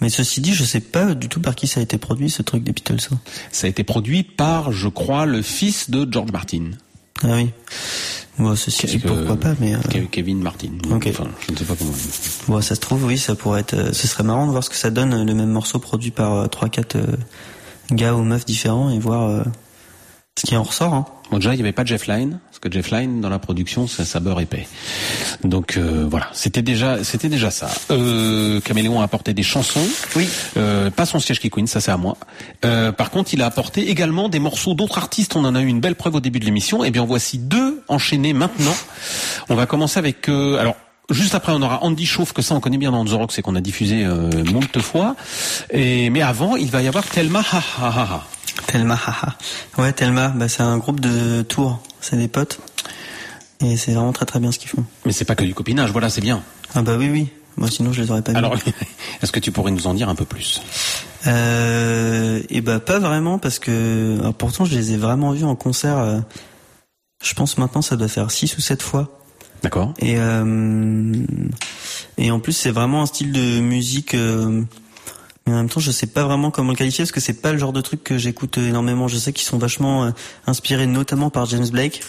Mais ceci dit, je sais pas du tout par qui ça a été produit ce truc des Beatles. hein. Ça a été produit par, je crois, le fils de George Martin. Ah oui. Bon, ceci dit, pourquoi pas, mais. euh, Ke- Kevin Martin. Ok. Enfin, je ne sais pas comment. Bon, ça se trouve, oui, ça pourrait être. euh, Ce serait marrant de voir ce que ça donne euh, le même morceau produit par trois, quatre gars ou meufs différents et voir ce qui en ressort. Hein. Bon, déjà, il n'y avait pas Jeff Lynne, que Jeff Lynne, dans la production, ça, ça beurre épais. Donc euh, voilà, c'était déjà, c'était déjà ça. Euh, Caméléon a apporté des chansons. Oui. Euh, pas son siège qui Queen, ça c'est à moi. Euh, par contre, il a apporté également des morceaux d'autres artistes. On en a eu une belle preuve au début de l'émission. Et bien, en voici deux enchaînés maintenant. On va commencer avec. euh, alors. Juste après, on aura Andy Chauffe, que ça on connaît bien dans The Rock, c'est qu'on a diffusé euh, moult fois. Et mais avant, il va y avoir Thelma Ha Ha Ha Ha. Thelma, haha. Ouais, Thelma, bah, c'est un groupe de Tours. C'est des potes. Et c'est vraiment très très bien ce qu'ils font. Mais c'est pas que du copinage, voilà, c'est bien. Ah bah oui, oui. Moi sinon je les aurais pas vus. Alors, *laughs* est-ce que tu pourrais nous en dire un peu plus? Euh, et bah pas vraiment parce que alors, pourtant je les ai vraiment vus en concert. euh, je pense maintenant ça doit faire six ou sept fois. D'accord. Et euh, et en plus c'est vraiment un style de musique. euh, mais en même temps, je sais pas vraiment comment le qualifier parce que c'est pas le genre de truc que j'écoute énormément. Je sais qu'ils sont vachement euh, inspirés notamment par James Blake,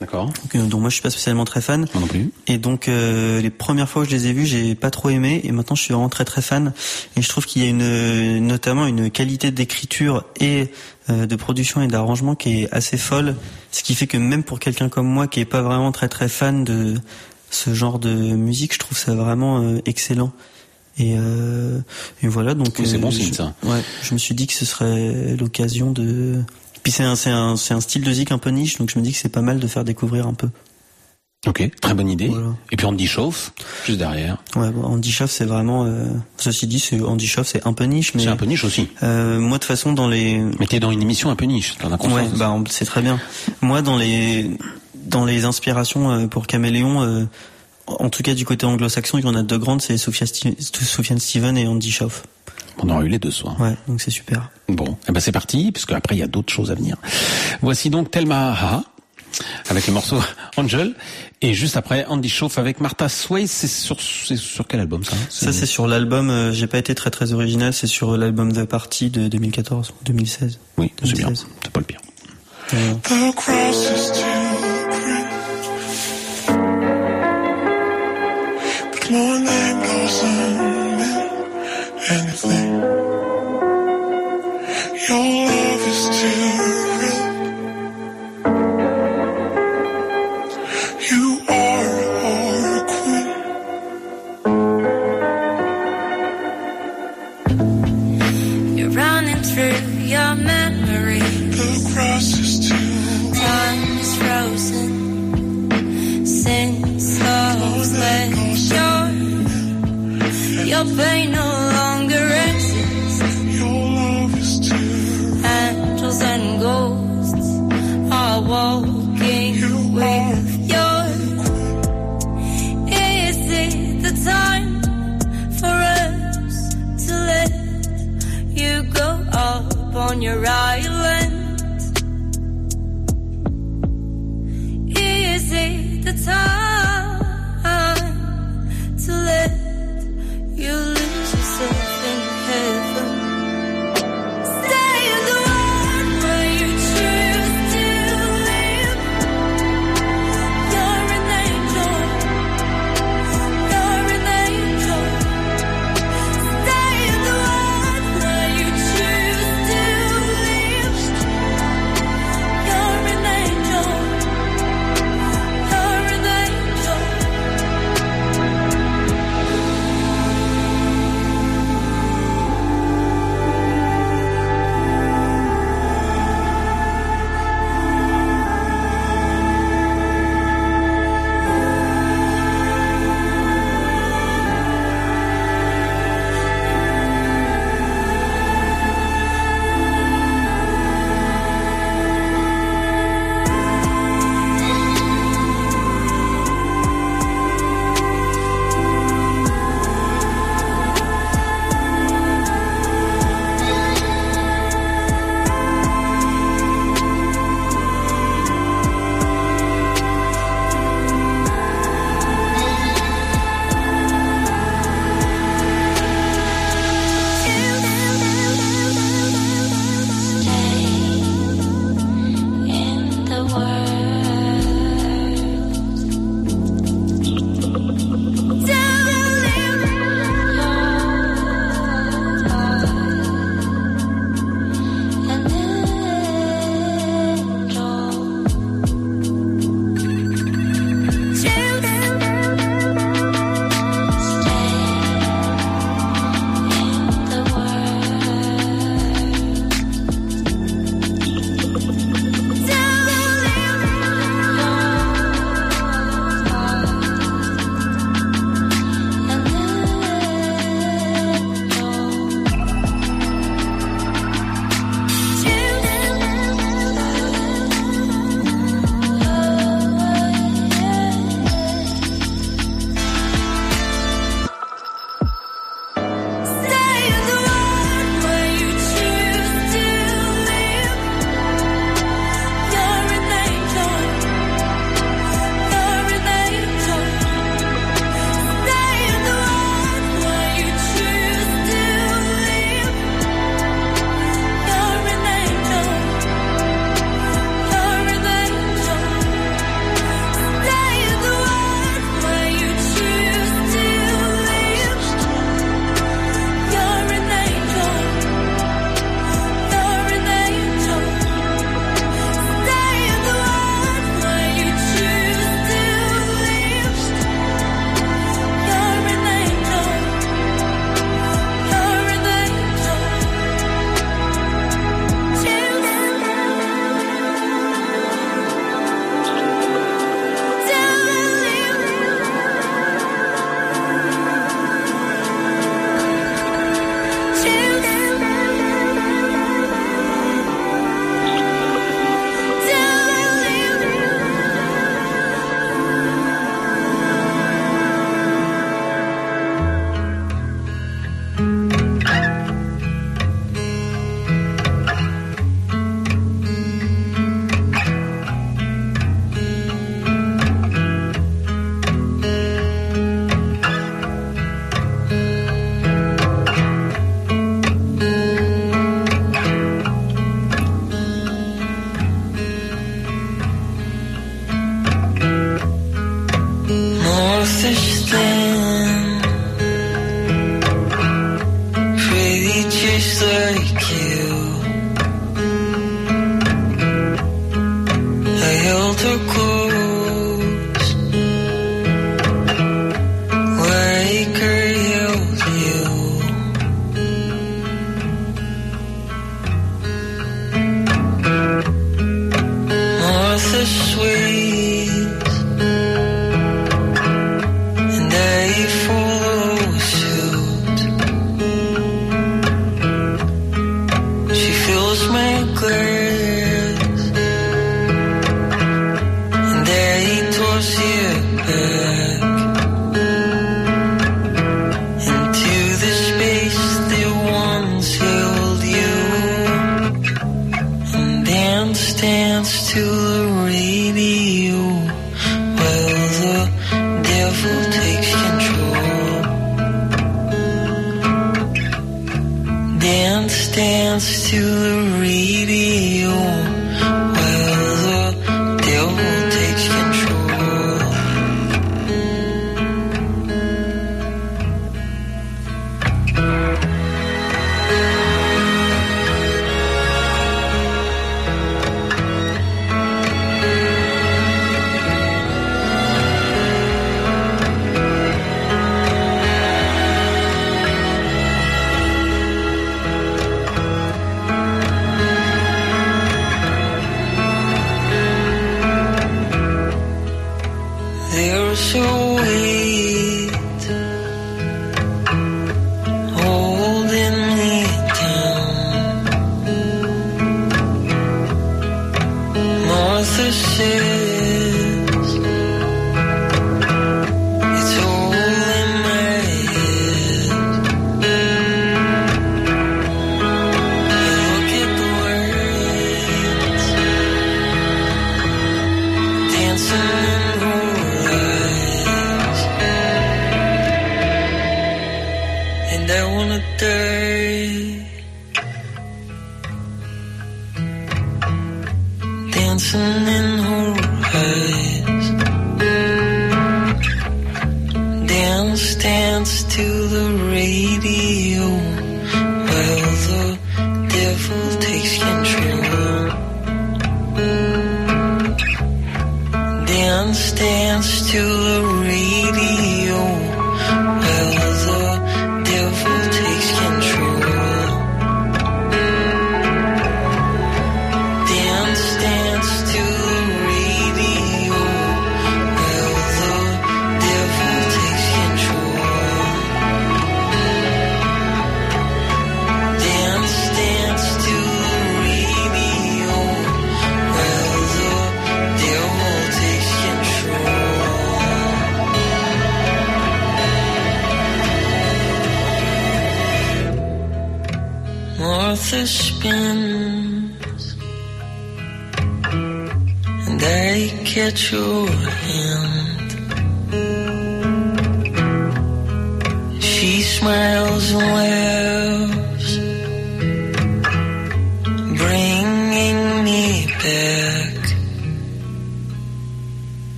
D'accord. donc, euh, dont moi je suis pas spécialement très fan. Moi non plus. Et donc euh, les premières fois où je les ai vus, j'ai pas trop aimé et maintenant je suis vraiment très très fan et je trouve qu'il y a une notamment une qualité d'écriture et euh, de production et d'arrangement qui est assez folle, ce qui fait que même pour quelqu'un comme moi qui est pas vraiment très très fan de ce genre de musique, je trouve ça vraiment euh, excellent. Et, euh, et voilà donc Oui, c'est euh, bon signe, je- ça. Ouais, je me suis dit que ce serait l'occasion de puis c'est un un un style de zik un peu niche donc je me dis que c'est pas mal de faire découvrir un peu. Ok, très bonne idée. Voilà. Et puis Andy Chauffe, juste derrière. Ouais, bon, Andy Schaff, c'est vraiment. euh, ceci dit, Andy Schaff, c'est un peu niche, mais C'est un peu niche aussi. euh, moi de toute façon dans les. Mais t'es dans une émission un peu niche, t'en as Ouais, conscience. bah on- c'est très bien. Moi dans les dans les inspirations euh, pour Caméléon, euh, en tout cas du côté anglo-saxon, il y en a deux grandes, c'est Sufjan Steven et Andy Schaff. On aura eu les deux soirs. Ouais, donc c'est super. Bon, eh ben c'est parti, puisque après il y a d'autres choses à venir. Voici donc Thelma Ha avec le morceau *laughs* Angel, et juste après Andy Chauffe avec Martha Swayze. C'est sur c'est sur quel album ça Ça c'est sur l'album. euh, J'ai pas été très très original. C'est sur l'album The Party de 2014 ou 2016. Oui, c'est bien. 2016. C'est pas le pire. Euh, and.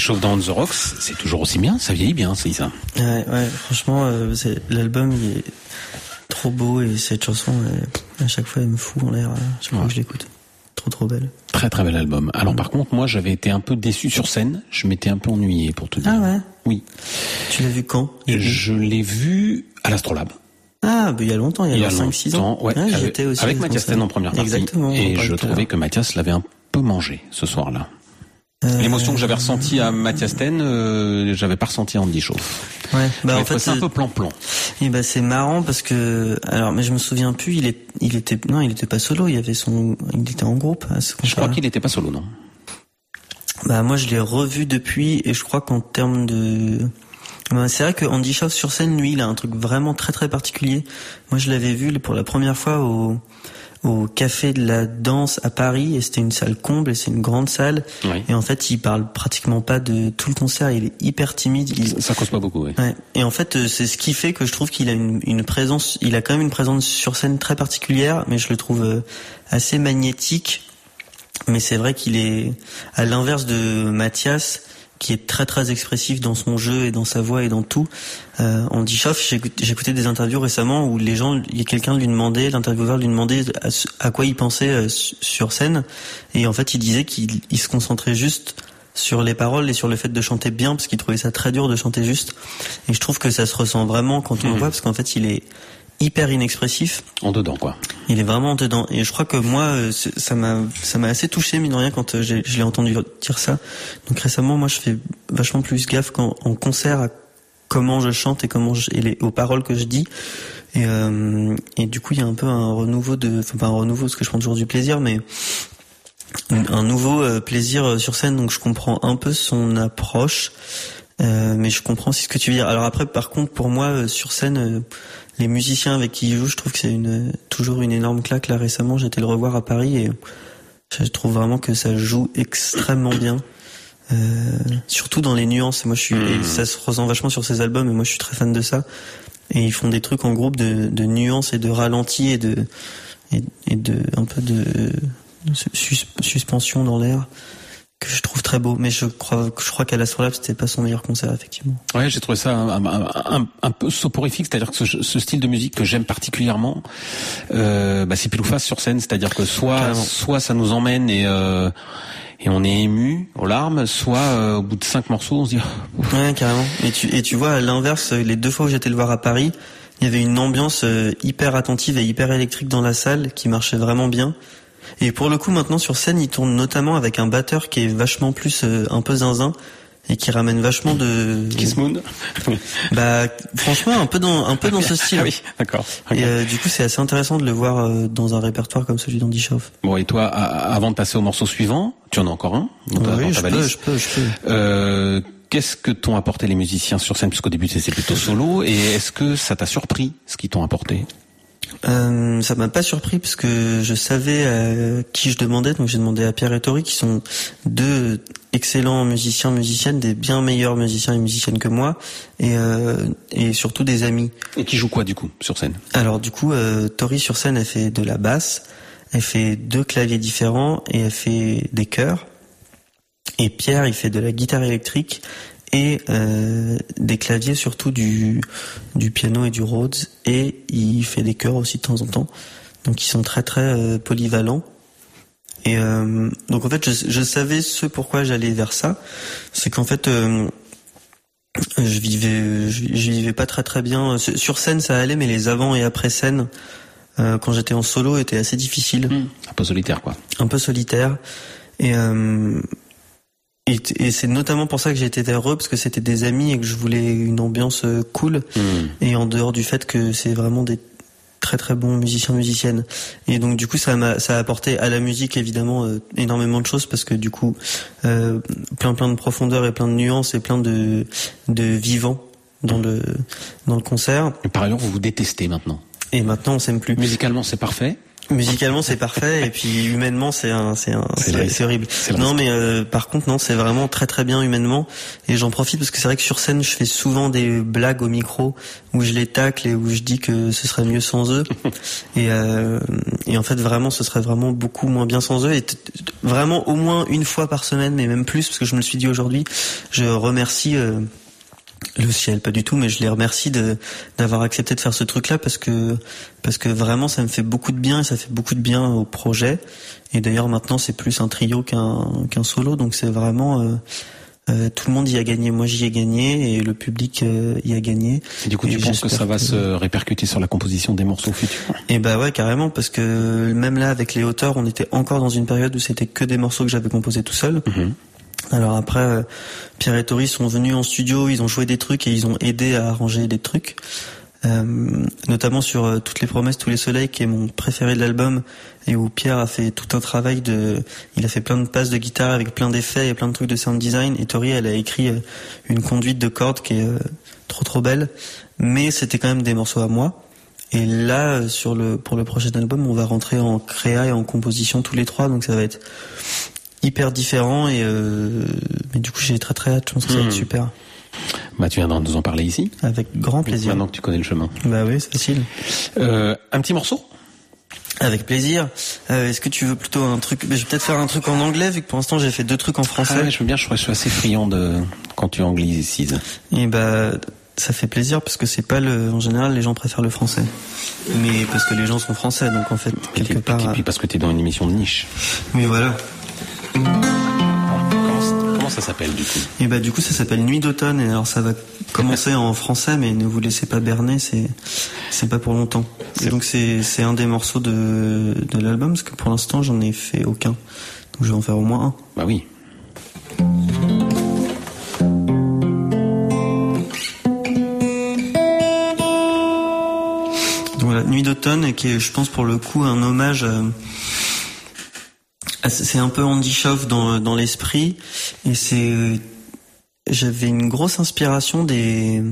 Chauve dans The Rocks. C'est toujours aussi bien. Ça vieillit bien, c'est ça. Ouais, ouais, franchement, euh, l'album il est trop beau et cette chanson, elle- à chaque fois, elle me fout en l'air à chaque fois que je l'écoute. Trop trop belle. Très très bel album. Alors par contre, moi j'avais été un peu déçu sur scène. Je m'étais un peu ennuyé pour te dire. Ah ouais? Oui. Tu l'as vu quand? Je l'ai vu à l'Astrolabe. Ah, bah, il y a longtemps, il y a, 5-6 ans. ouais, avec, aussi. avec Mathias. Ten en première partie. Exactement. Et je trouvais que Mathias l'avait un peu mangé ce soir-là. Euh, L'émotion que j'avais ressentie à Mathias Ten, euh, j'avais pas ressenti à Andy Chauve. Ouais, bah en fait, ça un peu plan-plan. Et bah c'est marrant parce que alors mais je me souviens plus il est il était non il était pas solo il avait son il était en groupe à ce Je crois qu'il était pas solo, non bah moi je l'ai revu depuis et je crois qu'en termes de bah, c'est vrai que Andy Schaaf sur scène lui il a un truc vraiment très très particulier moi je l'avais vu pour la première fois au au café de la danse à Paris et c'était une salle comble et c'est une grande salle Oui. et en fait il parle pratiquement pas de tout le concert il est hyper timide il, Ça, cause pas beaucoup, oui. Ouais. Et en fait, euh, c'est ce qui fait que je trouve qu'il a une, une présence, il a quand même une présence sur scène très particulière, mais je le trouve euh, assez magnétique. Mais c'est vrai qu'il est à l'inverse de Mathias, qui est très très expressif dans son jeu et dans sa voix et dans tout. Euh, Andy Schaaf, j'ai écouté- j'ai écouté des interviews récemment où les gens, il y a quelqu'un lui demandait, l'intervieweur lui demandait à, quoi il pensait euh, su- sur scène, et en fait il disait qu'il il se concentrait juste sur les paroles et sur le fait de chanter bien parce qu'il trouvait ça très dur de chanter juste et je trouve que ça se ressent vraiment quand on le Mhm. voit parce qu'en fait il est hyper inexpressif. En dedans, quoi. il est vraiment dedans. Et je crois que moi euh, ça m'a ça m'a assez touché mine de rien quand euh, je l'ai entendu dire ça. Donc récemment moi je fais vachement plus gaffe qu'en en concert à comment je chante et comment je, et les, aux paroles que je dis. Et, euh, et du coup il y a un peu un renouveau de enfin pas un renouveau parce que je prends toujours du plaisir mais un nouveau euh, plaisir sur scène. Donc je comprends un peu son approche euh, mais je comprends aussi ce que tu veux dire. Alors après par contre pour moi euh, sur scène les musiciens avec qui il joue je trouve que c'est une toujours une énorme claque. Là récemment j'étais le revoir à Paris et je trouve vraiment que ça joue extrêmement bien. Euh, surtout dans les nuances. Moi je suis et ça se ressent vachement sur ces albums et moi je suis très fan de ça. Et ils font des trucs en groupe de, de nuances et de ralentis et de et, de un peu de, sus- suspension dans l'air que je trouve très beau mais je crois je crois qu'à l'Astrolabe c'était pas son meilleur concert effectivement Ouais, j'ai trouvé ça un, un- un- un peu soporifique, c'est-à-dire que ce, ce style de musique que j'aime particulièrement, euh, bah, c'est pile ou face sur scène, c'est-à-dire que soit Carrément. soit ça nous emmène et euh, et on est ému aux larmes, soit euh, au bout de cinq morceaux on se dit oh, Ouais, carrément. Et tu, et tu vois, à l'inverse, les deux fois où j'étais le voir à Paris, il y avait une ambiance euh, hyper attentive et hyper électrique dans la salle qui marchait vraiment bien. Et pour le coup, maintenant sur scène, il tourne notamment avec un batteur qui est vachement plus euh, un peu zinzin et qui ramène vachement de. Kiss Moon. Bah, franchement, un peu dans un peu dans ce *laughs* style. Ah oui, d'accord. Et euh, du coup, c'est assez intéressant de le voir euh, dans un répertoire comme celui d'Andy Schaaf. Bon, et toi, avant de passer au morceau suivant, tu en as encore un dans ta, dans oui, ta je valise peux, je peux, je peux. Euh, Qu'est-ce que t'ont apporté les musiciens sur scène? Puisqu'au début c'était plutôt solo, et est-ce que ça t'a surpris ce qu'ils t'ont apporté? Euh, ça m'a pas surpris parce que je savais à qui je demandais, donc j'ai demandé à Pierre et Tori qui sont deux excellents musiciens, musiciennes, des bien meilleurs musiciens et musiciennes que moi, et, euh, et surtout des amis. Et qui joue quoi du coup sur scène? Alors du coup, euh, Tori sur scène, elle fait de la basse, elle fait deux claviers différents et elle fait des chœurs. Et Pierre, il fait de la guitare électrique et euh, des claviers, surtout du, du piano et du Rhodes. Et il fait des chœurs aussi de temps en temps. Donc ils sont très très euh, polyvalents. Et euh, donc en fait, je, je savais ce pourquoi j'allais vers ça. C'est qu'en fait, je vivais, je, je vivais pas très très bien. Sur scène, ça allait, mais les avant et après scène, quand j'étais en solo, étaient assez difficiles, Un peu solitaire, quoi. un peu solitaires. Et et, et c'est notamment pour ça que j'ai été vers eux parce que c'était des amis et que je voulais une ambiance euh, cool. Et en dehors du fait que c'est vraiment des très très bons musiciens musiciennes et donc du coup ça m'a ça a apporté à la musique évidemment euh, énormément de choses parce que du coup euh, plein plein de profondeur et plein de nuances et plein de de vivants dans le dans le concert Et par ailleurs, vous vous détestez maintenant. et maintenant on s'aime plus Musicalement, c'est parfait. Musicalement c'est parfait et puis humainement c'est un c'est un C'est horrible. Non mais euh, par contre non c'est vraiment très très bien humainement et j'en profite parce que c'est vrai que sur scène je fais souvent des blagues au micro où je les tacle et où je dis que ce serait mieux sans eux. *laughs* Et euh, et en fait vraiment ce serait vraiment beaucoup moins bien sans eux et vraiment au moins une fois par semaine mais même plus parce que je me le suis dit aujourd'hui je remercie euh, le ciel, pas du tout, mais je les remercie de d'avoir accepté de faire ce truc-là parce que parce que vraiment ça me fait beaucoup de bien et ça fait beaucoup de bien au projet. Et d'ailleurs maintenant c'est plus un trio qu'un qu'un solo, donc c'est vraiment euh, euh, tout le monde y a gagné. Moi j'y ai gagné et le public euh, y a gagné. Et du coup, Et tu penses que ça va que- se répercuter sur la composition des morceaux futurs? Et bah ouais carrément parce que même là avec les auteurs on était encore dans une période où c'était que des morceaux que j'avais composés tout seul. Mhm. Alors après euh, Pierre et Tori sont venus en studio, ils ont joué des trucs et ils ont aidé à arranger des trucs. Euh, notamment sur euh, toutes les promesses, tous les soleils, qui est mon préféré de l'album, et où Pierre a fait tout un travail de, il a fait plein de passes de guitare avec plein d'effets et plein de trucs de sound design. Et Tori, elle a écrit euh, une conduite de cordes qui est trop trop belle, mais c'était quand même des morceaux à moi. Et là, sur le pour le prochain album, on va rentrer en créa et en composition tous les trois, donc ça va être hyper différent. Et euh, mais du coup, j'ai très très hâte. Je pense que ça va être Mhm. super, Bah, tu viendras nous en parler ici. avec grand plaisir. Maintenant que tu connais le chemin. Bah oui, c'est facile. Euh, un petit morceau? Avec plaisir. Euh, Est-ce que tu veux plutôt un truc? Bah, Je vais peut-être faire un truc en anglais vu que pour l'instant j'ai fait deux trucs en français. Ah ouais, je veux bien, je, je suis assez friand de quand tu anglicises. Et bah ça fait plaisir parce que c'est pas le. En général, les gens préfèrent le français. Mais parce que les gens sont français, donc en fait Et quelque puis, part. et puis parce que tu es dans une émission de niche. Mais voilà. Comment, ça s'appelle du coup Et bah du coup ça s'appelle Nuit d'automne et alors ça va commencer en français mais ne vous laissez pas berner c'est c'est pas pour longtemps. Et donc c'est c'est un des morceaux de de l'album parce que pour l'instant j'en ai fait aucun. Donc je vais en faire au moins un. Bah oui. Donc voilà, Nuit d'automne, qui est, je pense, pour le coup, un hommage. euh, à- c'est un peu Andy Schauf dans, dans l'esprit, et c'est. J'avais une grosse inspiration des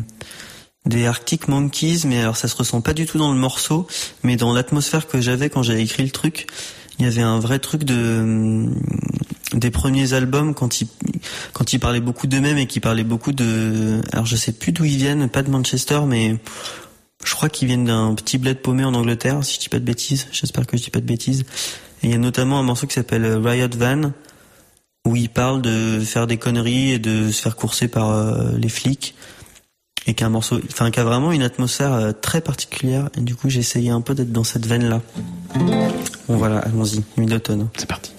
des Arctic Monkeys, mais alors ça se ressent pas du tout dans le morceau, mais dans l'atmosphère que j'avais quand j'avais écrit le truc, il y avait un vrai truc de des premiers albums quand ils quand ils parlaient beaucoup d'eux-mêmes et qui parlaient beaucoup de alors je sais plus d'où ils viennent, pas de Manchester, mais je crois qu'ils viennent d'un petit bled paumé en Angleterre, si je dis pas de bêtises. J'espère que je dis pas de bêtises. Il y a notamment un morceau qui s'appelle euh, Riot Van, où il parle de faire des conneries et de se faire courser par euh, les flics. Et qui a morceau, qui a vraiment une atmosphère euh, très particulière. Et du coup, j'ai essayé un peu d'être dans cette veine-là. Bon, voilà, allons-y. Nuit d'automne. C'est parti.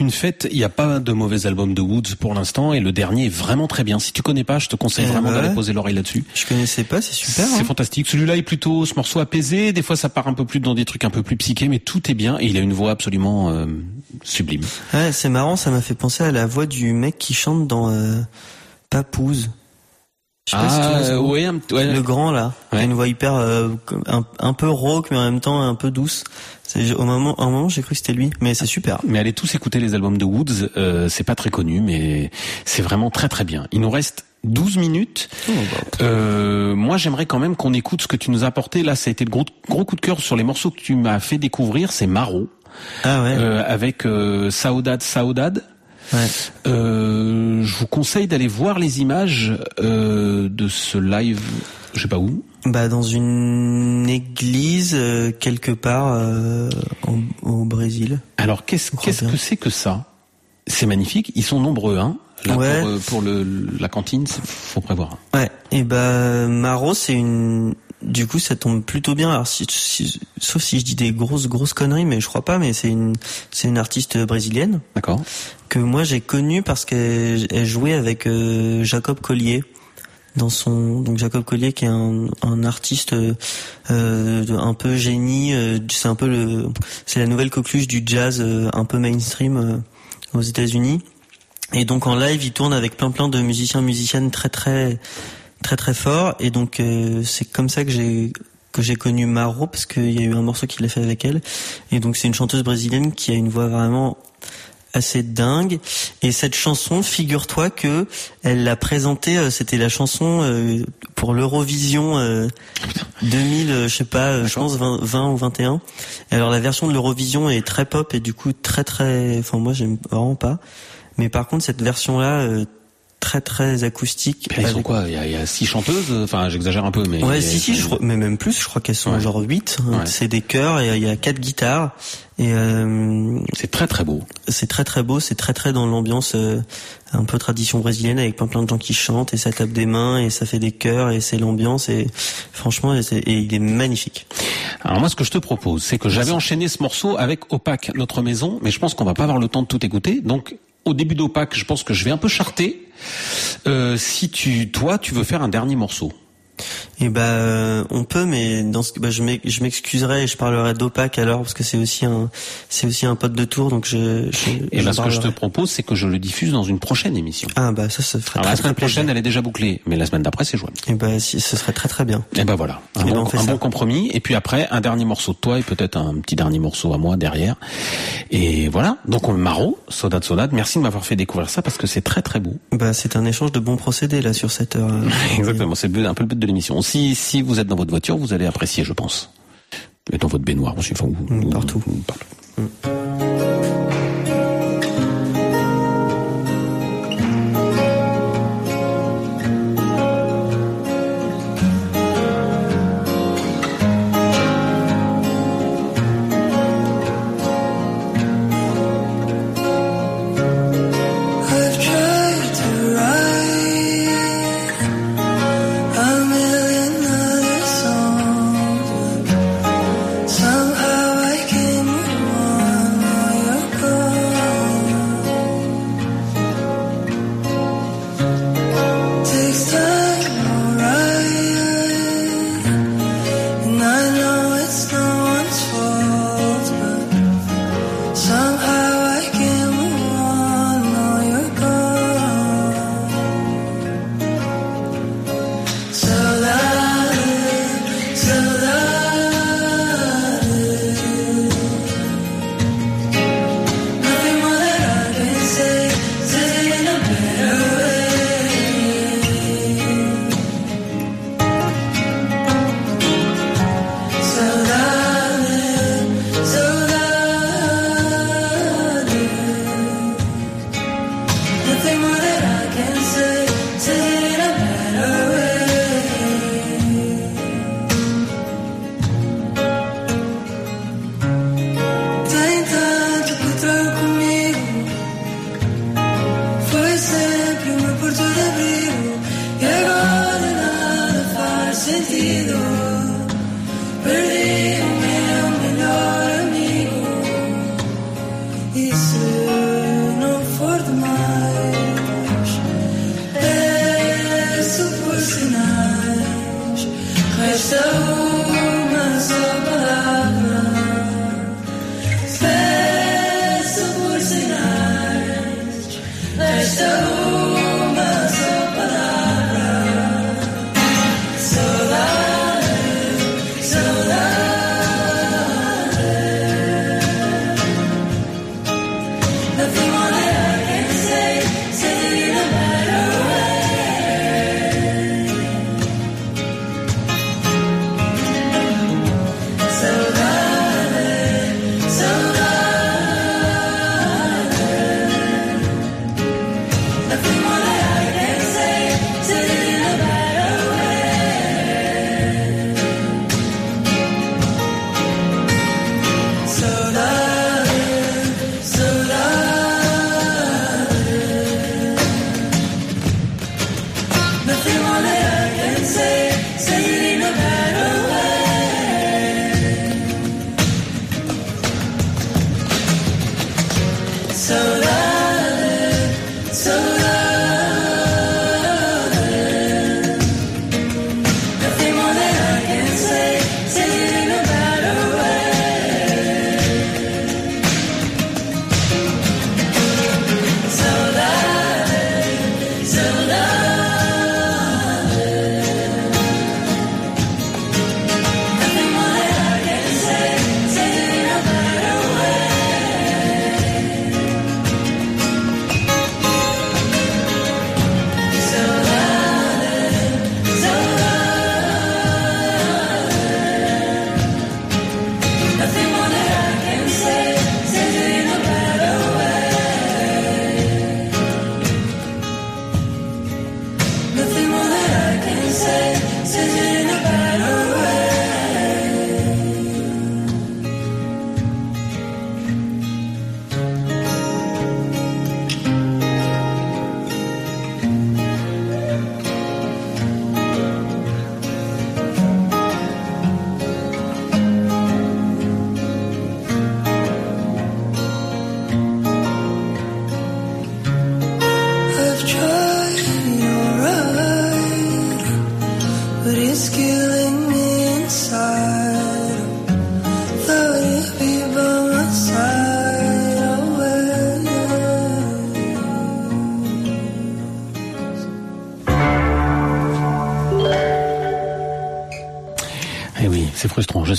Une fête. Il n'y a pas de mauvais album de Woods pour l'instant et le dernier est vraiment très bien. Si tu connais pas, je te conseille Eh vraiment bah d'aller poser l'oreille là-dessus. Je connaissais pas, c'est super. C'est hein. fantastique. Celui-là est plutôt ce morceau apaisé. Des fois, ça part un peu plus dans des trucs un peu plus psychés, mais tout est bien et il a une voix absolument euh, sublime. Ouais, c'est marrant, ça m'a fait penser à la voix du mec qui chante dans euh, Papouze. Je sais pas si tu vois ce groupe. ouais, un- ouais. Le grand là, il a une voix hyper euh, un, un peu rauque mais en même temps un peu douce. C'est au moment, un moment j'ai cru que c'était lui, mais c'est super. Mais allez tous écouter les albums de Woods. Euh, c'est pas très connu, mais c'est vraiment très très bien. Il nous reste 12 minutes. Oh, bah. Euh, moi, j'aimerais quand même qu'on écoute ce que tu nous as apporté. Là, ça a été le gros, gros coup de cœur sur les morceaux que tu m'as fait découvrir. C'est Maro. Ah ouais. euh, avec euh, Saudade Saudade. Ouais. Euh, je vous conseille d'aller voir les images euh, de ce live. Je sais pas où. Bah dans une église euh, quelque part euh, au, au Brésil. Alors qu'est-ce qu'est-ce que c'est que ça? C'est magnifique. Ils sont nombreux, hein. Là, Ouais. pour, euh, pour le, la cantine, faut prévoir. Ouais. Et bah Maro c'est une du coup ça tombe plutôt bien. Alors si, si- sauf si je dis des grosses grosses conneries mais je crois pas mais c'est une c'est une artiste brésilienne. D'accord. que moi j'ai connue parce qu'elle elle jouait avec euh, Jacob Collier dans son donc Jacob Collier qui est un, un artiste euh, un peu génie euh, c'est un peu le c'est la nouvelle coqueluche du jazz euh, un peu mainstream euh, aux États-Unis. Et donc en live il tourne avec plein plein de musiciens musiciennes très très très très forts et donc euh, c'est comme ça que j'ai que j'ai connu Maro parce qu'il y a eu un morceau qu'il a fait avec elle. Et donc c'est une chanteuse brésilienne qui a une voix vraiment assez dingue. Et cette chanson figure-toi que elle l'a présentée euh, c'était la chanson euh, pour l'Eurovision euh, 2000 euh, je sais pas je pense 20, 20 ou 21 Et alors la version de l'Eurovision est très pop et du coup très très enfin moi j'aime vraiment pas. Mais par contre cette version là très très acoustique ils sont avec- quoi? Il y, a, il y a six chanteuses. Enfin, j'exagère un peu, mais Ouais, si, si, je mais même plus, je crois qu'elles sont Ouais. genre 8. Ouais. C'est des chœurs et il y a quatre guitares. Et euh, c'est très très beau. c'est très très beau, c'est très très dans l'ambiance euh, un peu tradition brésilienne avec plein plein de gens qui chantent et ça tape des mains et ça fait des chœurs et c'est l'ambiance et franchement et il est magnifique. Alors moi, ce que je te propose, c'est que j'avais enchaîné ce morceau avec Opaque, notre maison, mais je pense qu'on va pas avoir le temps de tout écouter. Donc, au début d'Opaque, je pense que je vais un peu charter. Euh, si tu, toi, tu veux faire un dernier morceau. Et bah euh, on peut, mais dans ce, bah, je m'ex- je m'excuserai et je parlerai d'Opac alors parce que c'est aussi un c'est aussi un pote de tour donc je. je Et je là, ce que je te propose, c'est que je le diffuse dans une prochaine émission. Ah bah ça se ferait Alors, la très semaine très plaisir. prochaine, elle est déjà bouclée, mais la semaine d'après, c'est jouable. Et bah si, ce serait très très bien. Et ben voilà, un, Eh ben, bon, on fait un bon compromis. Et puis après, un dernier morceau de toi et peut-être un petit dernier morceau à moi derrière. Et voilà. Donc on Maro, Sodade Sodade. Merci de m'avoir fait découvrir ça parce que c'est très très beau. Bah c'est un échange de bons procédés là sur cette heure. *laughs* Exactement. C'est le un peu le but de l'émission. Si si vous êtes dans votre voiture, vous allez apprécier, je pense. Et dans votre baignoire aussi, enfin, où- Mm, où- partout. où- partout.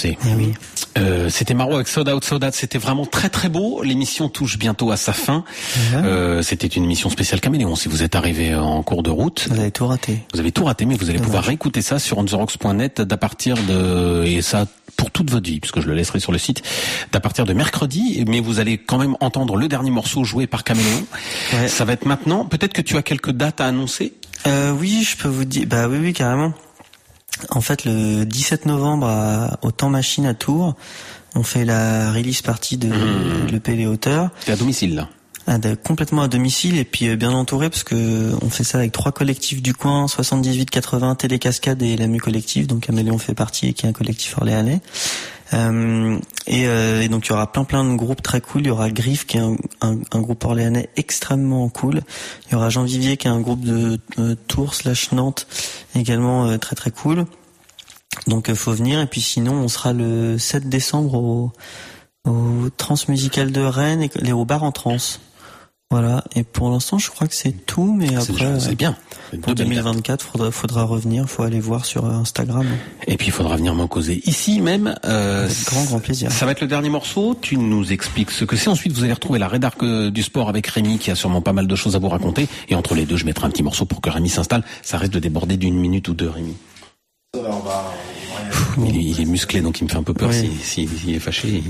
Eh oui. Euh, c'était Maro avec Soda Out Soda. C'était vraiment très très beau. L'émission touche bientôt à sa fin. Euh, c'était une émission spéciale Caméléon. Si vous êtes arrivé en cours de route, Vous avez tout raté. vous avez tout raté, mais vous allez pouvoir réécouter ça sur ontherocks.net d'à partir de et ça pour toute votre vie, puisque je le laisserai sur le site d'à partir de mercredi. Mais vous allez quand même entendre le dernier morceau joué par Caméléon. Ouais. Ça va être maintenant. Peut-être que tu as quelques dates à annoncer? Euh, oui, je peux vous dire. Bah oui, oui, carrément. En fait, le 17 novembre à, au Temps Machine à Tours, on fait la release party de l'EP Les Hauteurs. C'est à domicile là. Ah, complètement à domicile et puis euh, bien entouré parce que on fait ça avec trois collectifs du coin 78 80 Télécascade et la Mu Collectif donc Améléon fait partie et qui est un collectif orléanais euh, et, euh, et donc il y aura plein plein de groupes très cool. Il y aura Griff qui est un, un, un groupe orléanais extrêmement cool. Il y aura Jean Vivier qui est un groupe de euh, Tours slash Nantes également euh, très très cool. Donc euh, faut venir. Et puis sinon on sera le 7 décembre au au Transmusical de Rennes et les au bar en trans. Voilà. Et pour l'instant, je crois que c'est tout, mais après, c'est bien. Pour deux belles dates. 2024, faudra, faudra revenir. Faut aller voir sur euh, Instagram. Et puis il faudra venir m'en causer ici même. Euh, Avec grand, grand plaisir. Ça va être le dernier morceau. Tu nous expliques ce que c'est. Ensuite, vous allez retrouver la rédarque euh, du sport avec Rémi, qui a sûrement pas mal de choses à vous raconter. Et entre les deux, je mettrai un petit morceau pour que Rémi s'installe. Ça risque de déborder d'une minute ou deux, Rémi. Pff, Il, est- il est musclé, donc il me fait un peu peur. Oui. S'il si, est fâché, il-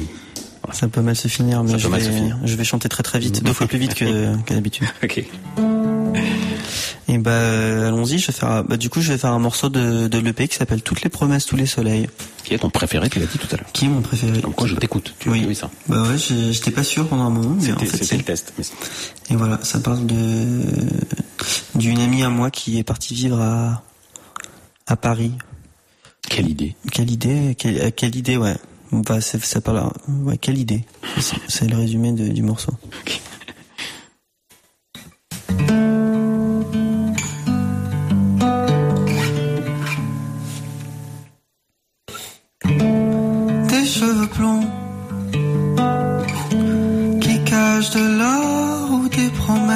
Ça peut mal se finir, mais je vais, se finir. je vais chanter très très vite, deux fois plus vite que, *laughs* que d'habitude. Ok. Et bah, euh, allons-y. Je vais faire, bah, du coup, je vais faire un morceau de, de l'EP qui s'appelle Toutes les promesses, tous les soleils, Qui est ton préféré Tu l'as dit tout à l'heure. qui est mon préféré. Comme quoi, je t'écoute. Tu Oui. oui. ça. Bah ouais, j'étais pas sûr pendant un moment, mais en fait, c'était le test. mais- Et voilà, ça parle de d'une amie à moi qui est partie vivre à à Paris. Quelle idée. Quelle idée, quelle, quelle idée, ouais. Bah, c'est- ça parle, ouais, quelle idée. C'est- le résumé de- du morceau. Tes cheveux blonds qui cachent de l'or ou des promesses.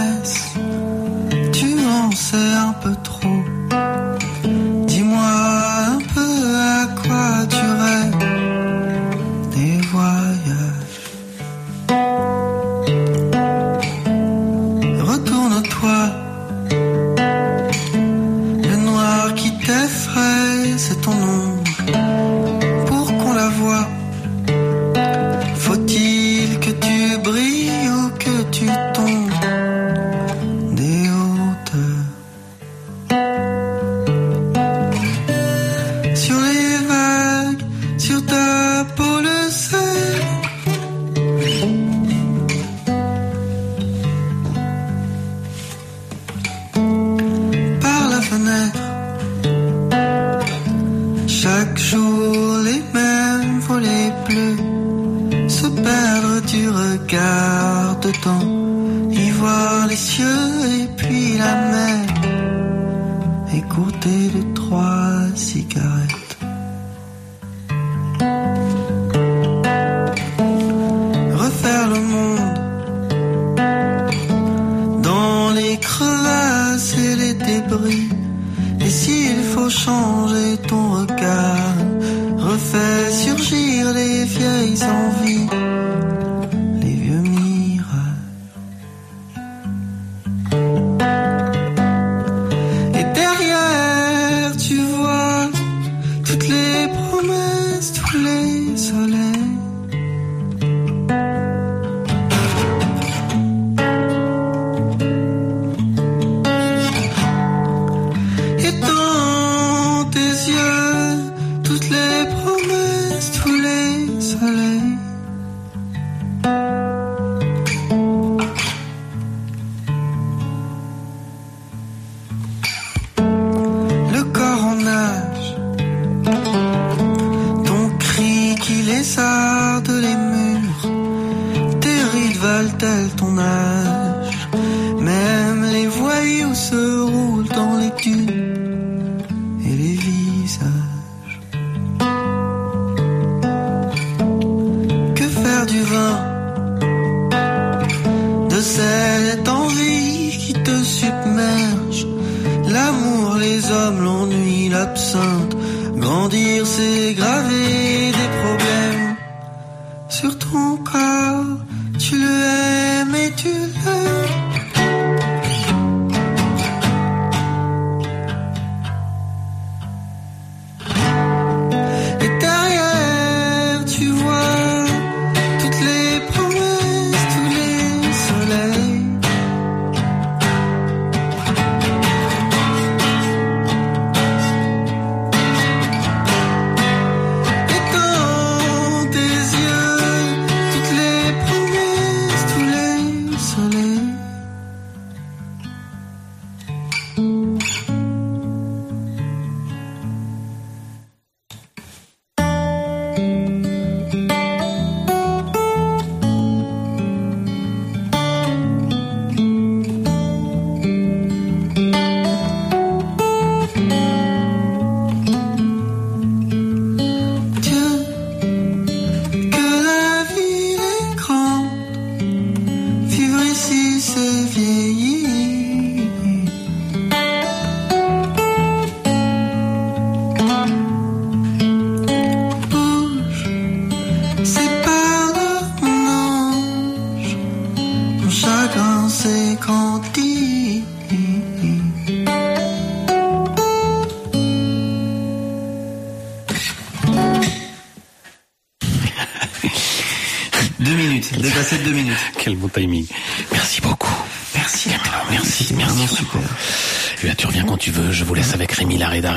Les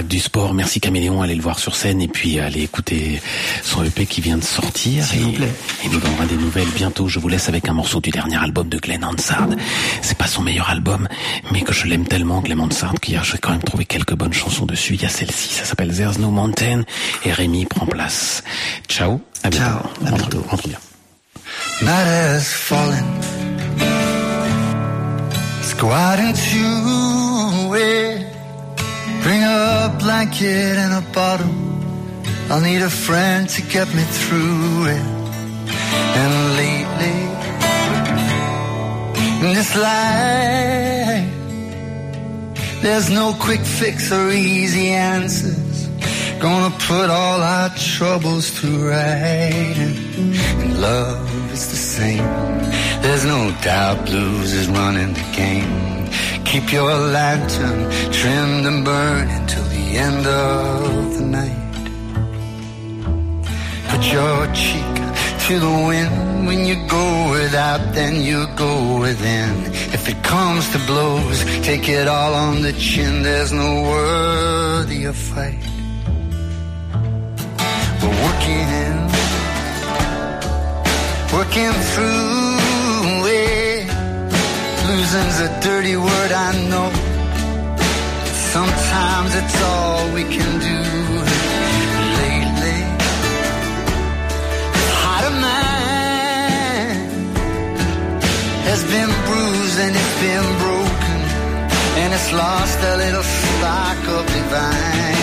Du sport. Merci Caméléon. Allez le voir sur scène et puis allez écouter son EP qui vient de sortir. S'il vous Et- plaît. Il nous donnera des nouvelles bientôt. Je vous laisse avec un morceau du dernier album de Glenn Hansard. C'est pas son meilleur album, mais que je l'aime tellement, Glenn Hansard, a, j'ai quand même trouvé quelques bonnes chansons dessus. Il y a celle-ci, ça s'appelle There's No Mountain. Et Rémi prend place. Ciao. À bientôt. Ciao, à bientôt. rentre bien. Night has fallen. Blanket and a bottle. I'll need a friend to get me through it. And lately, in this life, there's no quick fix or easy answers. Gonna put all our troubles to right. And, love is the same. There's no doubt blues is running the game. Keep your lantern trimmed and burning till end of the night. Put your cheek to the wind when you go without, then you go within. If it comes to blows, take it all on the chin. There's no worthy of fight. We're working, working through it. Losing's a dirty word, I know. Sometimes it's all we can do. Lately, heart of mine has been bruised and it's been broken, and it's lost a little spark of divine.